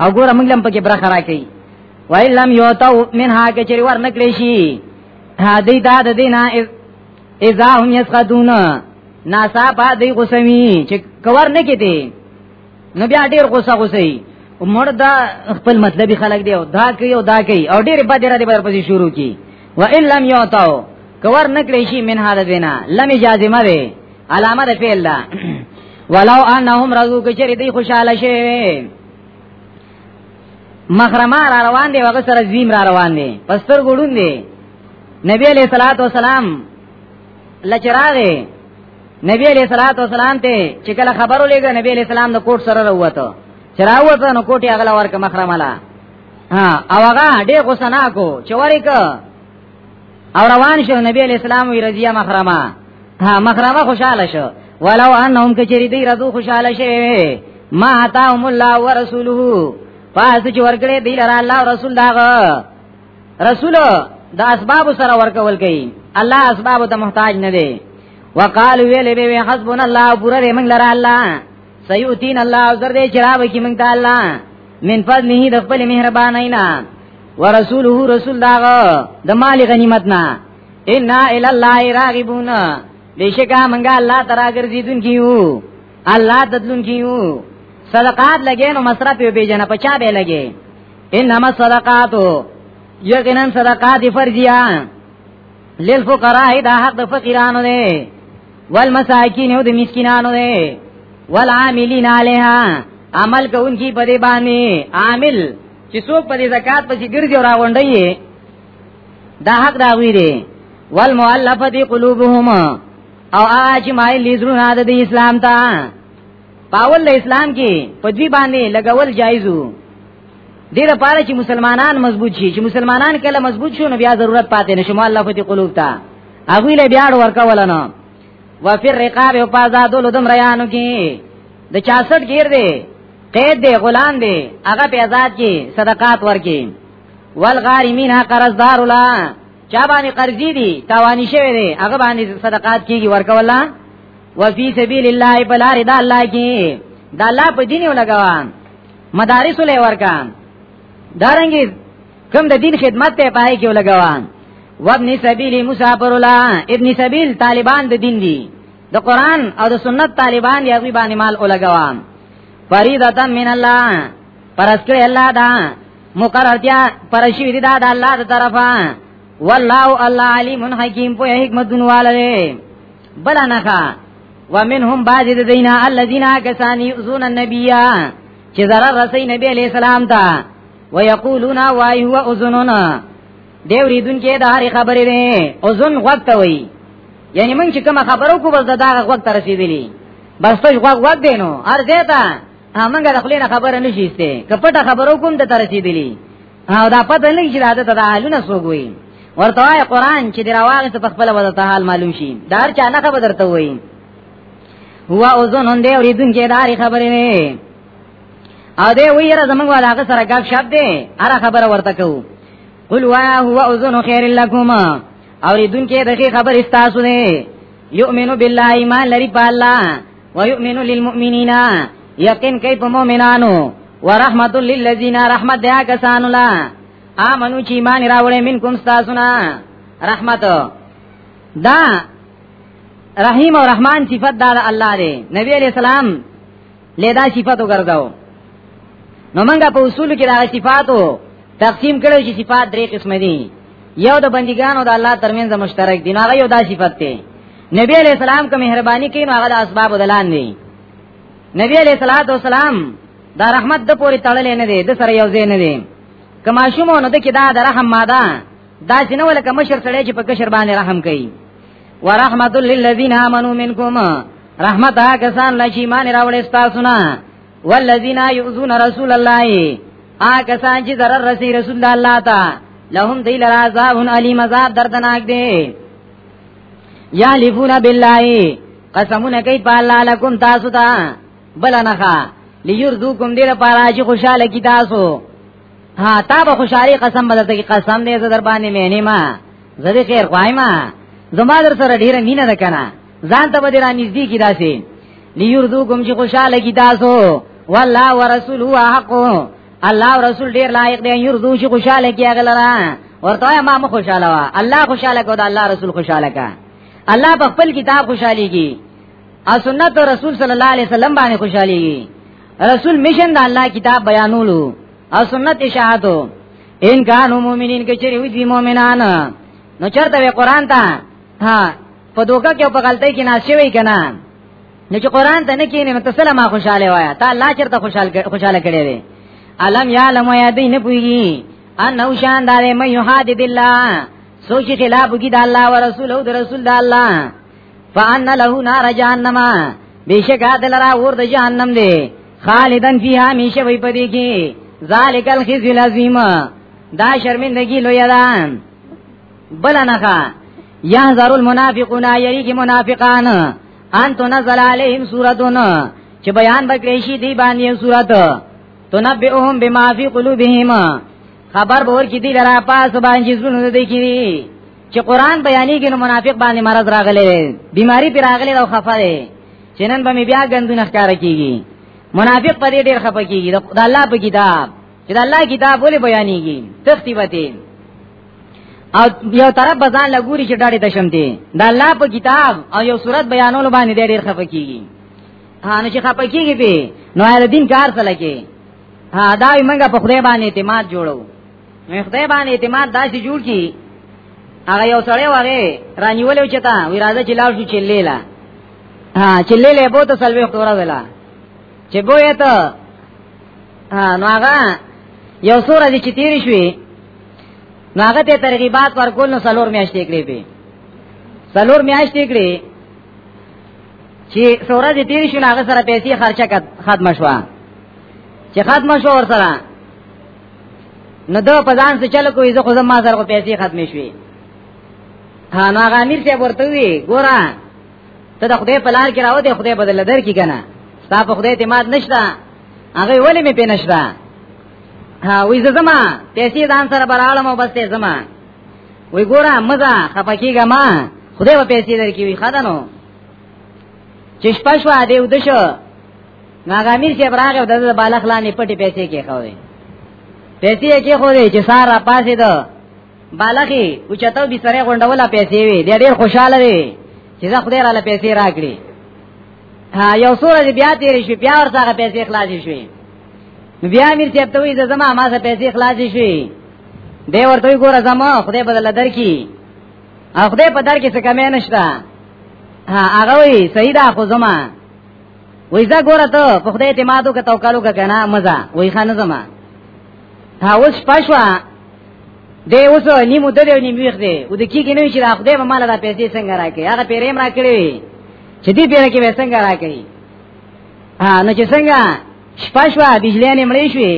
او ګور موږ لم پکې برخه راکې وای لم یو تا من ها کې چر ور نکړې شي ها دې دا د دینه اذا هم یسقدون ناسا په دې غسمی چې کور نه کې دي نو بیا ډیر غوسه غوسه عمر دا خپل مطلبي خلک دی او دا کوي او دا کوي او ډیر بد را دي پر پسې شروع کی و ان لم یو تاو کور نکړې شي من حالت وینا لم جازمه وي علامه د فعل ده ولو انهم رضو کچری دی خوشاله شي مخرمه را روان دی وغه سره زیم را روان دی پستر ګړون دی نبی علیہ الصلوۃ والسلام لچراغه نبی علیہ الصلوۃ والسلام ته چې کله خبرو لګا نبی علیہ السلام د کوټ سره وروته چراوته نو کوټي اغلا ورک مخرمه لا ها او هغه ډېر غوسه نه کو چې وریک او روان شو نبی علیہ السلام وی رضیه مخرمه ها مخرمه خوشاله شو ولو انهم کچری دی رضو خوشاله شوی ما عطاهم الله ورسوله پس چې ورکړې دی لره الله او رسول داغه رسول د اسباب سره ورکول کوي الله اسباب ته محتاج نه دی وقال ویل به حسبنا الله پورا دې موږ لره الله سيؤتين الله زر دې چرابه کې موږ ته الله من فضله د خپل مهربانینا ورسوله رسول داغه د مال غنیمت نه ان الى الله راغبون بشکا منګه الله ترا ګرځیدون کیو الله تدلون کیو صدقات لګې نو مصرف یو بیجنه پچا به لګې انما صدقاتو یقینا صدقات فرضیه للفقراء دا حق د فقیرانو دی والمساکین او د مسکینانو دی والعاملین علیها عمل کوونکی په دې باندې عامل چې څوک په دې زکات پسې ګرځي او راغونډي دا حق دا وی دی والمؤلفه قلوبهم او اج مای لیزرونه د اسلام ته پاول اسلام کې په دې باندې لګول جایزو دې لپاره چې مسلمانان مضبوط شي چې مسلمانان کله مضبوط شون بیا ضرورت پاتې نشي مؤلفه قلوب ته هغه له بیا ورکول نه وفي الرقاب او پازادو لدم ریانو کې د 66 غیر دی قید دی غلام دی هغه په آزاد کې صدقات ورکې والغارمین قرضدار لا چا باندې قرضې دي تاوانی شوی دی هغه باندې صدقات کیږي ورکولا وفي سبیل الله بلار د الله کې د الله په دین ولګوان مدارس له ورکا دارنګي کم د دین خدمت ته پای کې ولګوان وابن سبیل مسافر الله ابن سبیل طالبان د دین دي د قران او د سنت طالبان دی هغه باندې مال ولګوان فریضه من الله پرسکه الله دا مقررتیا پرشی دی دا د الله تر طرفه والله الله علیم حکیم په حکمت دنواله بلا نخا ومنهم بعض الذين الذين كسان يؤذون النبي چې zarar رسي نبی عليه السلام ته ويقولون واي هو اذنون دیو ریدون کې د هر خبرې نه اذن وخت وي یعنی موږ چې کوم خبرو کو بس دا وخت رسیدلی بس ته وخت وخت دینو ار دیتا همغه د خلینو خبره نشي سته کپټه خبرو کوم د ترسیدلی او دا پته نه چې دا د حالونه سوګوي ورته وای قران چې دراواغه ته خپل وضعیت حال معلوم شي دار چا نه خبر درته وای هو اوزن هند اوریدون کې داري خبرې نه او دې وی را زمنګ والا هغه سره غاب شپ دې اره خبره ورته کو قل وا هو اوزن خیر لکم اوریدون کې دغه خبر استاسو نه یؤمنو بالله ایمان لري په الله ويؤمن للمؤمنين یقین کوي په مؤمنانو ورحمت للذین رحمت دیا کسانو لا امنو چې ایمان راوړې منکم تاسو نه رحمت دا رحیم او رحمان صفت دا الله دی نبی علیہ السلام لیدا صفت وګرځاو نو موږ په اصول کې دا صفاتو تقسیم کړو چې صفات درې قسم دي یو د بندګانو د الله ترمنځ مشترک دي هغه یو دا صفت دی نبی علیہ السلام کوم مهرباني کوي هغه د اسباب دلان دي نبی علیہ الصلوۃ والسلام دا رحمت د پوری تړلې نه دي د سره یو ځای نه دي کما شومو نو د کې دا د رحم ماده دا چې نو لکه مشر سره چې په کشر باندې رحم کوي ورحمت للذین آمنوا منکم رحمت هغه کسان چې ایمان راوړل تاسو نه والذین یؤذون رسول الله آګه سان چې ضرر رسی رسول الله تا لهم دی لرا عذاب علیم عذاب دردناک دی یا لفون بالله قسمونه کوي په الله لکم تاسو ته بل نه ښا لیرزوکم دې لپاره چې خوشاله کی تاسو ها تا به خوشالي قسم بدلته کی قسم دې زه در باندې مې نه ما زه دې خیر غوایم زما در سره ډیره مینه ده کنه ځان ته به را نږدې کی داسې لیردوکم چې خوشاله کی تاسو والله ورسول هو حق الله او رسول ډیر لایق دی یردو چې خوشاله کی غلرا ورته ما مو خوشاله وا الله خوشاله کو دا الله رسول خوشاله کا الله په خپل کتاب خوشالي کی او سنت او رسول صلی الله علیه وسلم باندې خوشالي کی رسول مشن دا الله کتاب بیانولو او سنت اشاعتو ان کانو مومنین کچری وی دی مومنان نو چرته قرآن ته ها په دوکه کې په غلطۍ کې ناشې وي کنه نو چې قران ته نه کینې نو تاسو ما خوشاله وایا تا الله چرته خوشاله خوشاله کړي وي علم یا علم یا دې نه پوي ان نو شان دارې مې یحاد بالله سوچ خلاف کی د الله او رسول او د رسول د الله فان له نار جهنم بیشک عدل را ور د جهنم دی خالدن فیها میشه وی پدی کی ذالک الخزی العظیم دا شرمندگی لوی ده بل نه ښا یحذر المنافقون یریږي منافقان ان تنزل علیهم سورتون چې بیان بکړي شي دی باندې سورت تنبئهم بما فی قلوبهم خبر به ورکی دی لرا پاس باندې زونه دی کی چې قران بیانېږي نو منافق باندې مرض راغلی بیماری پر راغلی او خفه دی چنن به بیا غندونه ښکار کیږي منافق په دې ډیر خفه کیږي د الله په کتاب چې د الله کتاب ولې بیانېږي تختی وته او یو طرف بزان لګوري چې ډاډه دشم دي د الله په کتاب او یو صورت بیانولو باندې ډېر خفه کیږي ها نو چې خفه کیږي به نو هر دین کار سره کې ها دا موږ په خدای باندې اعتماد جوړو نو خدای باندې اعتماد داسې جوړ کی هغه یو سړی وغه رانیولې چې تا وی راځه چې لاړ شو چې لیلا ها چې لیلا بہت سلوي خورا ولا چې بوې ته نو هغه یو سور دي چې تیر شوی نو هغه ته ترغیبات ورکول نو سلور میاشتې کړې به سلور میاشتې کړې چې سور دي تیر شوی هغه سره پیسې خرچه ختم شوه چې ختم شو ور سره نو دا په ځان څه چل کوی زه خو زما سره کو پیسې ختم شوي ها نو هغه امیر ته ورته وی ګورا ته د خدای په لار کې راو دی خدای بدل درکې کنه ستا په خدای اعتماد نشته هغه ولې مې پینشتا ها وې زما پیسې ځان سره برالم او بس ته زما وې ګوره مزه خپکیګه ما خدای په پیسې درکې وی خدانو چې شپه شو دې ود شو ناګامیر چې براغه د بالغ لانی پټي پیسې کې خوي پیسې کې خوي چې سارا پاسې دو بالغه او چتاو به سره غونډولا پیسې وي د ډېر خوشاله وي چې زه خدای را لپیسې راکړي ها یو سور دې بیا تیر شي بیا ورڅخه پیسې خلاص شي بیا میر چې ته وي زما ما سره پیسې خلاص شي دی ورته ګوره زما خدای بدل درکې او خدای په در کې څه کمې نشته ها هغه وي صحیح ده خو زما وای زه ګوره ته په خدای اعتماد وکړه توکل وکړه کنه مزه وای خان زما ها اوس پښوا دی اوس نیمو د دی نیم ویخ دی او د کیږي نه چې د خدای په مال د پیسې څنګه راکړي هغه پیریم راکړي چې دې پیره کې به څنګه راکړي ها نو چې څنګه شپاشوا بجلی نه مړې شوې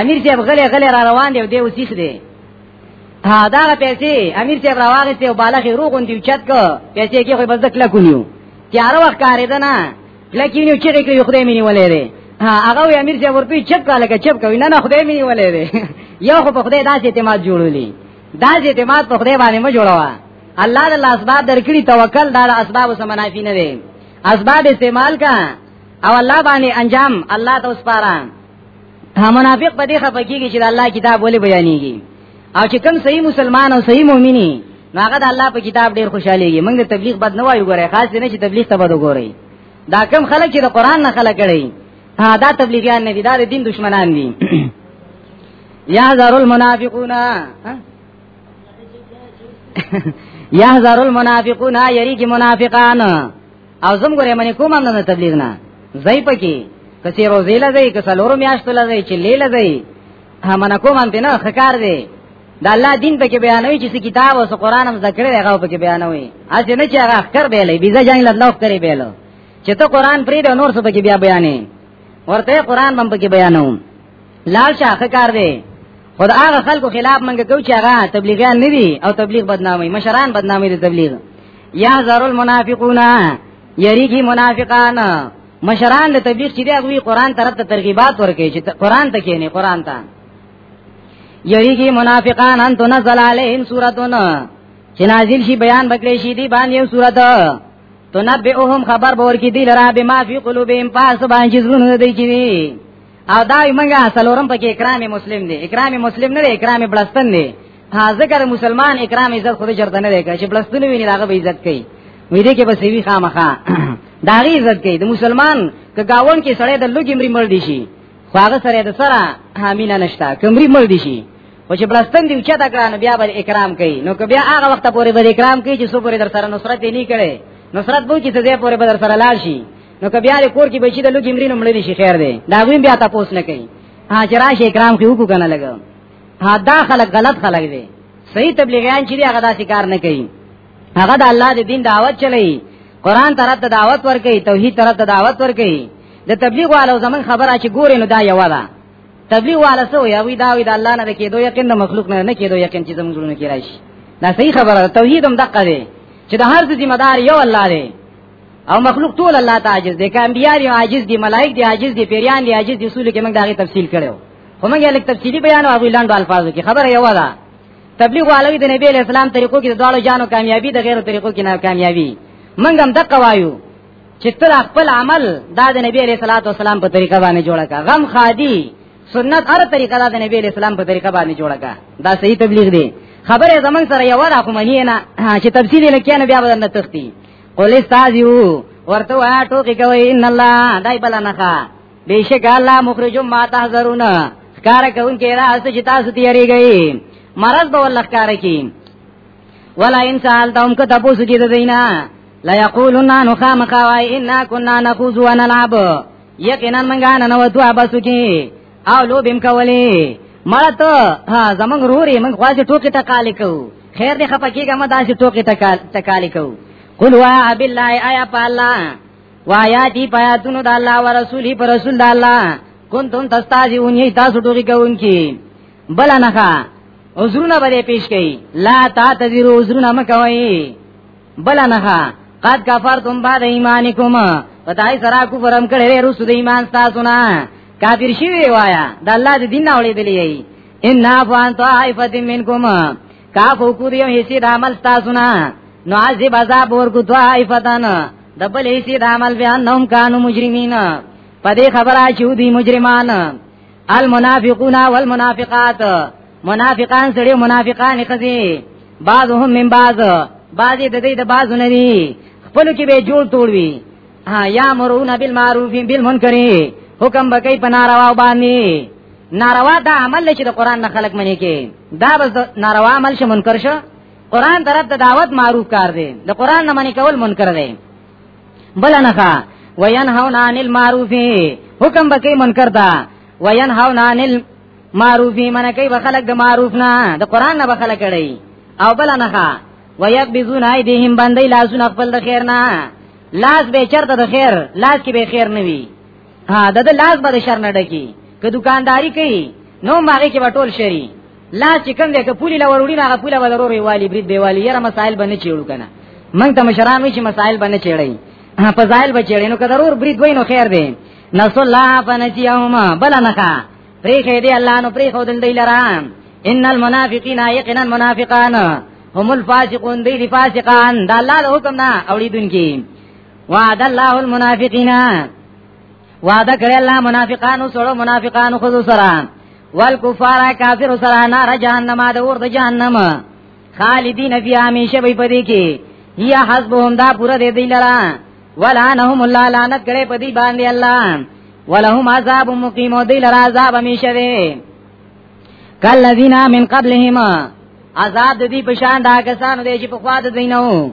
امیر صاحب غلې غلې را روان دی او دی وسیخ دی ها دا پیسې امیر صاحب راوغې ته بالا کې روغون دی چت کو پیسې کې خو بس دکلا کونیو تیار وخت کارې ده نه لکه یو چې کې یو خدای مې نیولې دی هغه وی امیر چې ورپی چپ کاله کې چپ کوي نه نه خدای مې نیولې دی یو خو په خدای داسې اعتماد جوړولې داسې اعتماد په خدای باندې مو جوړوا الله د اسباب درکړي توکل دا د اسباب سره منافي نه دی اسباب استعمال کا او الله باندې انجام الله ته وسپاره ها منافق په دې خفه کیږي چې د الله کتاب ولې بیانېږي او چې کوم صحیح مسلمان او صحیح مؤمنی هغه د الله په کتاب ډیر خوشاليږي موږ د تبلیغ بد نه وایو ګورې خاص نه چې تبلیغ ته بد وګوري دا کم خلک چې د قران نه خلک کړي ها دا تبلیغیان نه دي دا د دین دشمنان دي یا زار المنافقون یا زار المنافقون یری کی منافقان او زم ګورې منی کوم نه تبلیغ نه زای پکې کسي روزي لځي کسلورو میاشت لځي چې لې لځي همنا کوم انت نه خکار دی دا الله دین پکې بیانوي چې کتاب او قرآن هم ذکر دی هغه پکې بیانوي اځه نه چې هغه اخر به لې بيزه جان الله اخر به لې چې ته قرآن پرې نور څه پکې بیا بیانې ورته قرآن هم پکې بیانوم لال شاخه کار دی خدا هغه خلکو خلاف منګه کو چې هغه تبلیغیان نه دي او تبلیغ بدنامي مشران بدنامي دي تبلیغ یا زر المنافقون یریږي منافقان مشران د تبلیغ چې دی هغه قرآن طرف ته ترغیبات ورکړي چې قرآن ته کېنی قرآن ته یریږي منافقان ان تنزل علیهم سورتون چې نازل شي بیان وکړي شي دی باندې یو سورت تنبئهم خبر بور کی دی لرا بما فی قلوبهم پاس باندې زونه دی کی او دا منګه سلورم پکې اکرام مسلم دی اکرام مسلم نه دی اکرام بلستان دی ها ذکر مسلمان اکرام عزت خود چرته نه دی کوي چې بلستان ویني هغه به عزت کوي وې دې کې بس وی خامخا دا غي عزت کوي د مسلمان که گاون کې سړی د لوګي مري مړ دي شي خو هغه سره د سره حامینه نشتا کمري مړ دي شي او چې بلستان دی چې دا ګران بیا به اکرام کوي نو که بیا هغه وخت پورې به اکرام کوي چې سو پورې در سره نصرت نه کړي نصرت بو چې ته پورې به در سره لاړ شي نو که بیا کور کې بچی د لوګي مرینو مړ دي شي خیر دی دا غوی بیا تاسو نه کوي ها چې راشه کرام کې وکړو کنه لګو ها دا خلک غلط خلک دي صحیح تبلیغیان چې هغه داسې کار نه کوي هغه د الله د دین دعوت چلی قران طرف ته دعوت ورکي توحید طرف ته دعوت ورکي د تبلیغ والو زمون خبره چې ګورې نو دا یو ده تبلیغ والا سو یا وی دا وی دا الله نه کېدو یقین د مخلوق نه نه کېدو یقین چې زموږ نه کېرای شي دا صحیح خبره توحید هم دقه دی چې د هر ذمہ دار یو الله دی او مخلوق ټول الله ته عاجز دي کامبيار یو عاجز دي ملائک دي عاجز دي پیریان دي عاجز دي اصول کې موږ دغه تفصیل کړو خو موږ یې تفصیلی بیان او اعلان په الفاظو کې خبره یو ده تبلیغ علوی د نبی اسلام طریقو کې د دوالو جانو کامیابی د غیرو طریقو کې ناکامیابی موږ هم دقه وایو چې تر خپل عمل دا د نبی علیہ الصلوۃ والسلام په طریقه باندې جوړه کا غم خادي سنت هر طریقه دا د نبی علیہ السلام په طریقه باندې جوړه کا دا صحیح تبلیغ دی خبره زمنګ سره یو را کومنی نه چې تفصیل نه کینې بیا بدل نه تختی قل استاذو ورته وا ټوکی کوي ان الله دای بل نه ښا بیشک الله مخرج ما تحذرون ښکار کوون کې راست چې تاسو تیاری گئی مرض به ول ښکار کی ولا ان سالتهم که تاسو کې دینا لا یقولون نو خامخوای ان كنا نخوض ونلعب یقینا منګان نو تو ابسو کې او لو بیم کولی مړه ته ها زمنګ روري موږ خواځي ټوکی ته کال کو خیر دې خپکیګه ما داسې ټوکی ته کال ته کال کو قل وا بالله آیا په الله وایا دی پیاتونو د الله او رسولي پر رسول الله کنتم تستاجون یی تاسو ټوکی کوونکی بل نه ښا عذرونه به پیش کړي لا تا تذرو عذرونه مکوي بل نه قد کفرتم بعد ایمانکم پتاي سرا کو فرم کړي رسو د ایمان تاسو نه کافر شي وایا د الله د دین اورې دي یي ان نافان طائفه منکم کاف کو دی هیڅ د عمل تاسو نه نو عذاب عذاب ور کو طائفه دان دبل هیڅ د عمل بیان نوم کانو مجرمین پدې خبره چې دی مجرمان المنافقون والمنافقات منافقان سړي منافقان خزي بعضهم من بعض بعضي د دې د بعض نه دي خپل کې به جوړ توړوي ها یا مرون بالمعروف بالمنکر حکم بکې په ناروا باندې ناروا دا عمل چې د قران نه خلق منی کې دا بس ناروا عمل شه منکر شه قران طرف ته دعوت معروف کار دی د قران نه منی کول منکر دی بل نه ښا وینهون عن المعروف حکم بکې منکر دا وینهون عن المعروف من کوي بخلق د معروف نه د قران نه بخلق کړي او بل نه ښا ويقبضون ايديهم باندې لاسونه خپل د خیر نه لاس به چرته د خیر لاس کې به خیر نه وي ها د لاس به شر نه ډکی که دکانداری کوي نو ماغه کې وټول شری لا چې کوم دی که پولی لوروړي هغه پوله ولروري والی برید به والی یره مسائل باندې چېړو کنه موږ ته مشران وی چې مسائل باندې چېړی په ځایل بچېړي نو که ضرور برید وای نو خیر دی نسو الله فنجیهما بل نخا پریخه دی الله نو پریخه دل دی لران ان المنافقین یقینا منافقان هم الفاسقون دی فاسقان دا الله حکم نه اوریدونکي وعد الله المنافقین وعده کړی الله منافقانو سره منافقانو خود سره والکفار کافر سره نار جهنم د اور د جهنم خالدین فی همیشه به پدې کې یا حسبهم دا پورا دې دی لرا ولعنهم الله لعنت کړي پدې باندې الله ولهم عذاب مقیم او دی لرا عذاب همیشه دی کلذینا من قبلهما عذاب دې په شان دا کسانو دې چې په خوا د دینو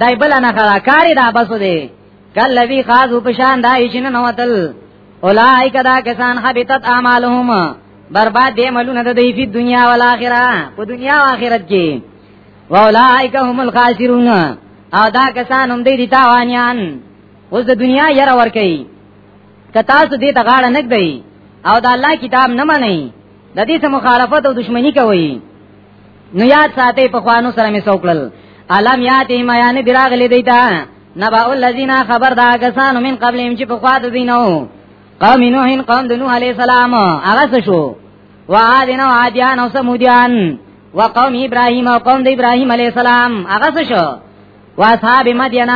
دای بل نه خلا کاری دا بسو دی کل لوی خاص په شان دای چې نه نوتل اولائک دا کسان حبتت اعمالهم برباد دی ملونه د دی په دنیا او آخرت په دنیا او آخرت کې واولائک هم الخاسرون او دا کسان هم دی تاوانیان اوس د دنیا ير ور کوي کتا څه دې ته غاړه نه کوي او دا الله کتاب نه مني د دې سره مخالفت او دشمنی کوي نو یاد ساتي په خوانو سره می سوکل علم یاتی ما یعنی دراغلی دیتا نبا الذین خبر دا کسانو من قبلهم چې په خوا د دینو قوم نوح قوم د نوح علی السلام هغه شو وعادنا وعادیان او سمودیان وقوم ابراهیم او قوم د ابراهیم علی السلام هغه شو واصحاب مدین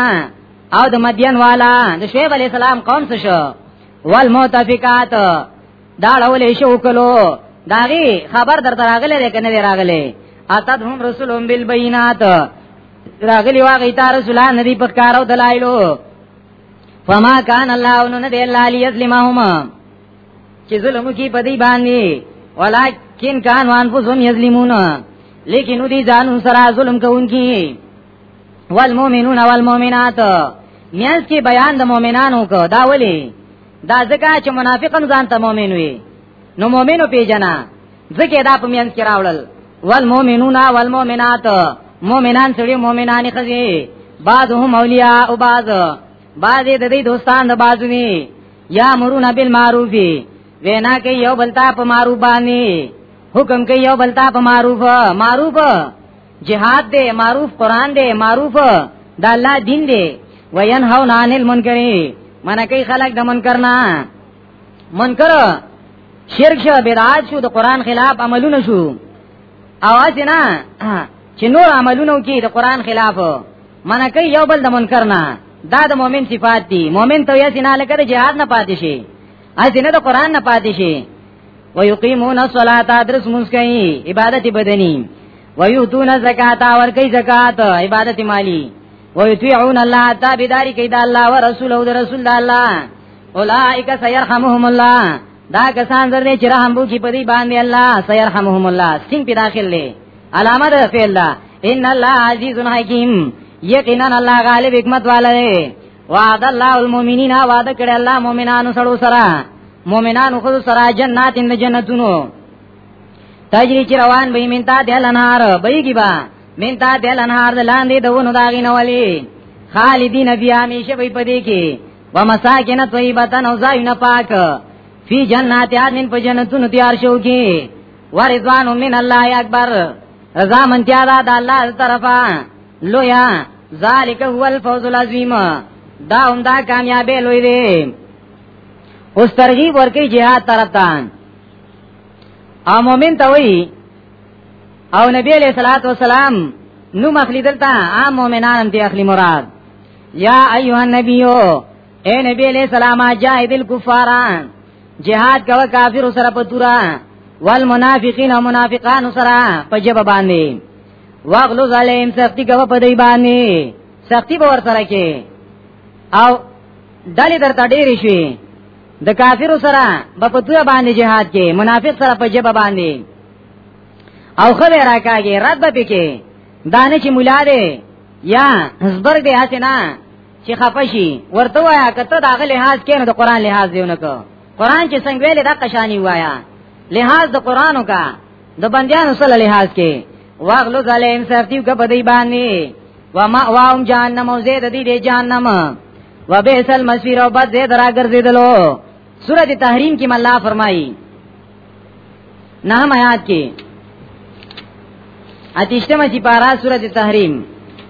او د مدین والا د شعیب علی السلام قوم شو والمؤتفقات دا اړولې شو کلو داغي خبر در تراغله لیکن نه راغله اتد هم رسولهم بالبينات راغلی واغی تا رسولان ندی په کارو دلایلو فما کان الله ان ندی الله لیظلمهما چې ظلم کی پدی باندې ولکن کان وانفسهم یظلمون لیکن دوی ځانو سره ظلم کوونکی والمؤمنون والمؤمنات میاس کې بیان د مؤمنانو کو دا ولی دا ځکه چې منافقان ځان ته مؤمن وي نو مؤمنو پیژنه ځکه دا په میانس کې راوړل والمؤمنون والمؤمنات مؤمنان سړي مؤمنان خزي بعضهم اولیاء او بعض بعض د دې دوستان د بعضونی یا مرون بالمعروف وینا کوي یو بلتا په معروف باندې حکم کوي یو بلتا په معروف معروف جهاد دې معروف قران دې معروف دا الله دین دې وینهون عن المنکر منه کوي خلک د منکر نه منکر شرک شو بدعات شو د قران خلاف عملونه شو او اسنه چې نور عملونه کوي د قران خلاف منه کوي یو بل د منکر نه دا د مؤمن صفات دي مؤمن ته یې سینه لکه د جهاد نه پاتې شي اسنه د قران نه پاتې شي ويقيمون الصلاه درس مسکای عبادت بدنی ويؤتون الزکات اور کوي زکات عبادت مالی ويطيعون الله تابعداري کوي د الله او رسول او د رسول الله اولائک سيرحمهم الله دا کسان زرنه چې رحم بو کی پدی باندې الله سيرحمهم الله سین په داخل له علامه ده فعل ان الله عزیز حکیم یقینا الله غالب حکمت والا دی وعد الله المؤمنین وعده کړی الله مؤمنانو سره سره مؤمنانو خو سره جناتین د جنتونو تجری چې روان به من تا دل انهار بېږي با من تا دل انهار لاندې دونو داغې نه ولي خالدین بیا همیشه به پدې کې ومساکن طیبتن او زاینا پاک فی جنات عدن په جنتونو تیار شو کې ورضوان من الله اکبر رضا منتیا دا د الله طرفا لویا ذالک هو الفوز العظیم دا هم دا کامیابی لوی دی اوس ترغیب ورکی جهاد طرف ته او مومن ته وی او نبی علیہ الصلوۃ والسلام نو مخلی دلته عام مومنان دی اخلی مراد یا ایها النبیو اے نبی علیہ السلام جاهد الکفار جهاد کوه کافر سره پتورا والمنافقین او منافقان سره په جبه باندې واغلو ظالم سختی کوه په دی باندې سختی به ور سره کې او دلی درته ډیر شي د کافرو سره په پتوه باندې jihad کې منافق سره په جبه باندې او خو راکاږي رد به پکې دانه چې مولا دی یا زبرګ دی هڅه نه چې خفشي ورته وایا کته داغه لحاظ کینو د قران لحاظ دیونه کو قران چې څنګه ویل دا قشانی وایا لحاظ د قرانو کا د بندیانو سره لحاظ کې واغلو زاله انصاف دیو که بدی باندې و ما واهم جهنم او زید دی دی جهنم و بیس المسیر او بد زید را ګرځیدلو سورۃ تحریم کې الله فرمایي نام آیات کې اتشتمه چې پارا سورۃ تحریم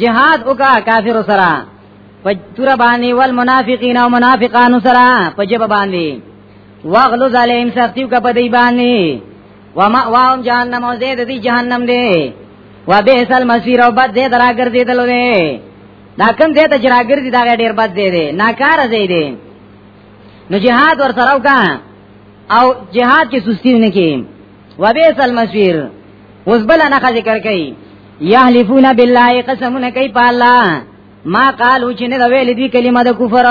جهاد وکا کافر سره په تور باندې ول منافقین او منافقان سره په جبه باندې واغلو ظالم سختیو کا په دی باندې وما واهم جهنم او زید دی جهنم دی و به سل مسیر او بد زید راګرځي دلو دی دا کوم زید چې راګرځي دا ډیر بد دی دی ناکار زید دی نو جهاد ور سره وکا او جهاد کې سستی نه کې وبئس المصير وزبل نه ذکر کوي یحلفون بالله قسمنا کوي په الله ما قالو چې نه ویل دي کلمه د کفر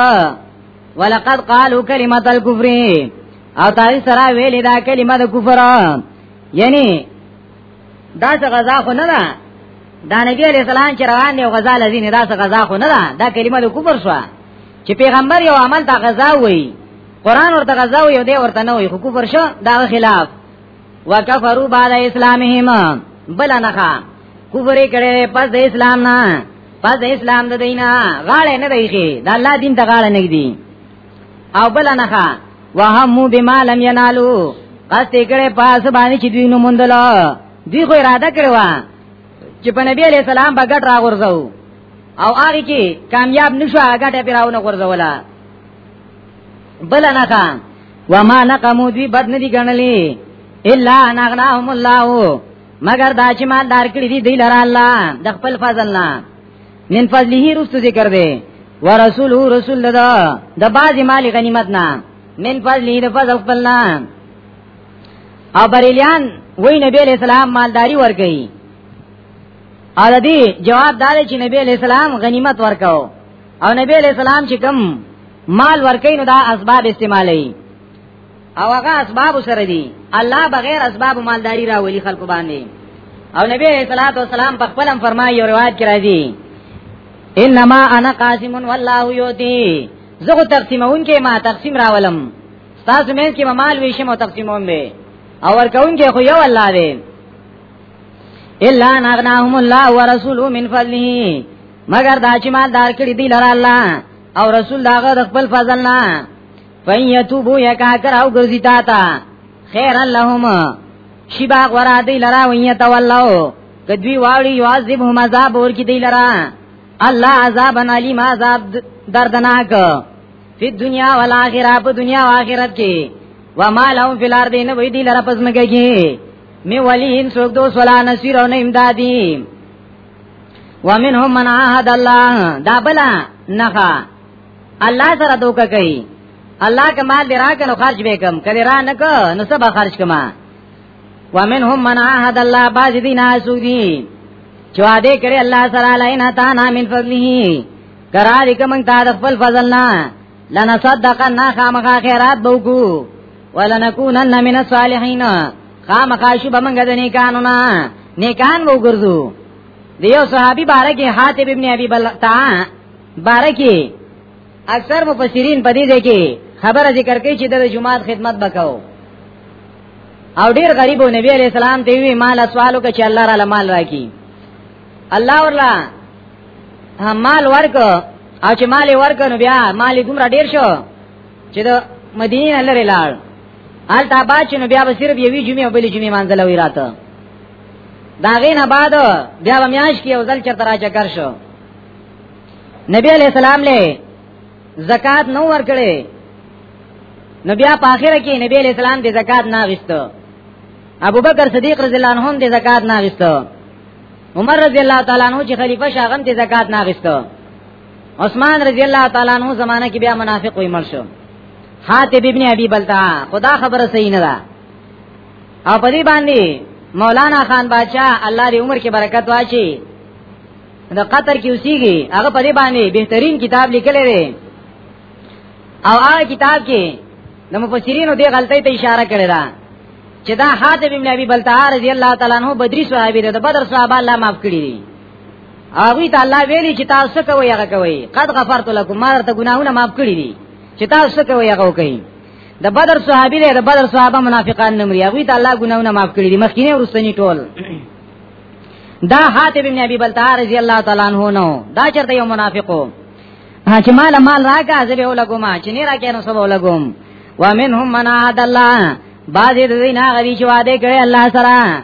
ولقد قالو کلمه الكفر او تاسو سره ویل دا کلمه د کفر یعنی دا څه غزا خو نه ده دا نبی علیہ السلام چې روان دی غزا لذین دا څه غزا خو نه ده دا کلمه د کفر شو چې پیغمبر یو عمل ته غزا وایي قران ورته غزا یو دی ورته نه وي خو کفر شو دا خلاف وکفروا بعد اسلامهم بل نه ښا کفر کړي پس د اسلام نه پس د اسلام د دینه غاړه نه دیږي دا الله دین ته غاړه نه دی او بل نه ښا وهمو بما لم ينالو قصد کړي پاس باندې چې دوی نو مندل دوی خو اراده کړو چې په نبی عليه السلام بغټ راغورځو او هغه کې کامیاب نشو هغه ټه پیراونه غورځولا بل نه کا وما نقمو دی بد ندی ګڼلی الا ان اغناهم الله مگر دا چې مال دار کړی دی دی لره الله د خپل فضل نه من فضله رستو ذکر دی ورسول رسول دا د باز مال غنیمت نه من فضله د فضل خپل نه او بریلیان وای نبی علیہ السلام مالداری ورګی او د دې جواب دار چې نبی علیہ السلام غنیمت ورکاو او نبی علیہ السلام چې کوم مال ورکې نو دا اسباب استعمالي او هغه اسباب سره دي الله بغیر اسباب مالداری راولي خلکو باندې او نبی علیہ الصلوۃ والسلام په خپلم فرمایي او روایت کې راځي انما انا قاسم والله یوتی زه تقسیمون کې ما تقسیم راولم تاسو مې کې مال ویشم او تقسیمون به او ورکون کې خو یو الله دی الا نغناهم الله ورسوله من فضله مگر دا چې مال دار کړی دی لره الله او رسول داغه د خپل فضل نه فیتوبو یکا کر او ګرځی تا تا خیر اللهم شیبا غورا دی لرا ویه تولاو کدوی واړی یعذب هم عذاب ور کی دی لرا الله عذاب علی ما عذاب دردناک فی دنیا و الاخره په دنیا او آخرت کې و ما لهم فی الارض نه وی دی لرا پزمګه کې می ولی ان سوک دو سولا نصیر او نه امدادی ومنهم من عهد الله دا بلا نخا الله سره دوکه کوي الله کمال دی راک نو خرج به کم کړي را نه کو نو سبا خرج کما ومنهم من عهد الله باز دین اسودی چوا دې کړي الله سره لینا تا نا من فضله کرا دې کوم تا د خپل فضل نه لنصدقنا خامخا خیرات بوکو ولنکونن من الصالحین خامخاشو به منګه د نیکانو نه نیکان وو ګرځو دیو صحابي بارکه حاتب ابن ابي بلتا بارکه اکثر مفسرین په دې ځای کې خبره ذکر کوي چې د جماعت خدمت وکاو او ډیر غریب او نبی علیہ السلام ته وی مال سوالو کې چې الله را مال راکی الله ورلا مال ورک او چې مال ورک نو بیا مال دومره ډیر شو چې د مدینه لري لاړ حال تا با چې نو بیا به صرف یوې جمعې او بلې جمعې منځله وی راته دا غینه بعد بیا به میاش کې او ځل چرته را چکر شو نبی علیہ السلام له زکات نو ورکړي نو بیا په اخره کې نبی علیہ السلام د زکات نه غوښتو ابو بکر صدیق رضی الله عنه د زکات نه غوښتو عمر رضی الله تعالی عنہ چې خلیفہ شاغم د زکات نه غوښتو عثمان رضی الله تعالی عنہ زمانہ کې بیا منافق وي مرشو حاتب ابن ابي بلتا خدا خبره صحیح نه ده او په دې باندې مولانا خان بادشاہ الله دې عمر کې برکت واچي د قطر کې اوسېږي هغه په دې باندې بهترین کتاب لیکلی دی او هغه کتاب کې د مفسرینو دې غلطۍ ته اشاره کړې ده چې دا حاتب ابن ابي بلتعار رضی الله تعالی عنہ بدري صحابي دی د بدر صحابه الله معاف کړی دی هغه ته الله ویلي چې تاسو کوی هغه کوی قد غفرت لكم ما درته ګناهونه معاف کړی دي چې تاسو کوی هغه کوي د بدر صحابي له د بدر صحابه منافقان نه مري هغه ته الله ګناونه معاف کړی دي مخکینه ورستنی ټول دا حاتب ابن ابي بلتع رضی الله تعالی عنہ نو دا چرته یو منافقو چې مال مال راکا زبه ولګوم چې نه راکې نو سبا ولګوم ومنهم من عاد الله بعضی د دینه غری چې وعده کړی الله سره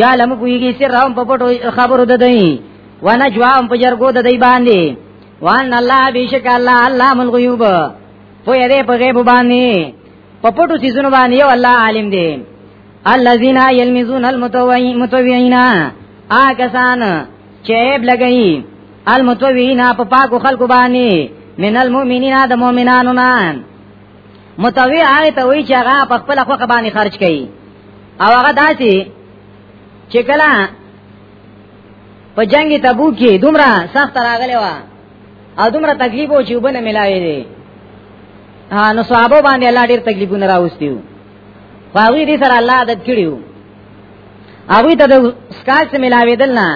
یا لم پویږي سر هم په پټو خبرو د دی وانا جواب په جرګو د دی باندې وان الله بیشک الله علام الغیوب په یې په غیب باندې په پټو سيزونو باندې یو الله عالم دی الذين يلمزون المتوعين آکسان چیب لګئی المتوعين په پاکو خلکو باندې من المؤمنین د مؤمنانو نه متوی هغه ته وی چې هغه په خپل خوخه باندې خرج کړي او هغه داسي چې کله په جنگ تبوک کې دومره سخت راغلی و او دومره تکلیف و چې وبنه ملاوي دي نو صحابه باندې الله ډیر تکلیفونه راوستیو هغه دې سره الله عادت کړیو هغه ته د سکاټ سره ملاویدل نه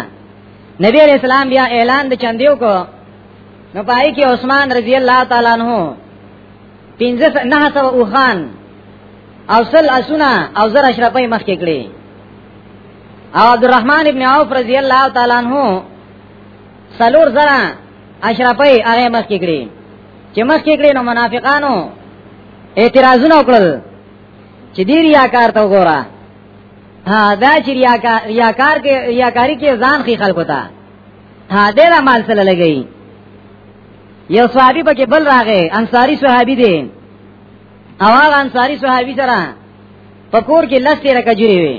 نبی علیہ السلام بیا اعلان د چندیو کو نو پای کې عثمان رضی الله تعالی عنہ پنځه نه سو اوخان او سل اسونه او زر اشرفې مخ کې کړې او عبدالرحمن ابن عوف رضی الله تعالی عنہ سلور زرا اشرفې هغه مخ کې کړې چې مخ کې کړې نو منافقانو اعتراضونه وکړل چې دې ریاکار ته وګوره ها دا چې ریاکار ریاکار کې ریاکاری کې ځان خې خلکو ته ها دې را مال سره لګی یو صحابي پکې بل راغی انصاری صحابي دی او هغه انصاری صحابي سره په کور کې لس تیره کجوري وي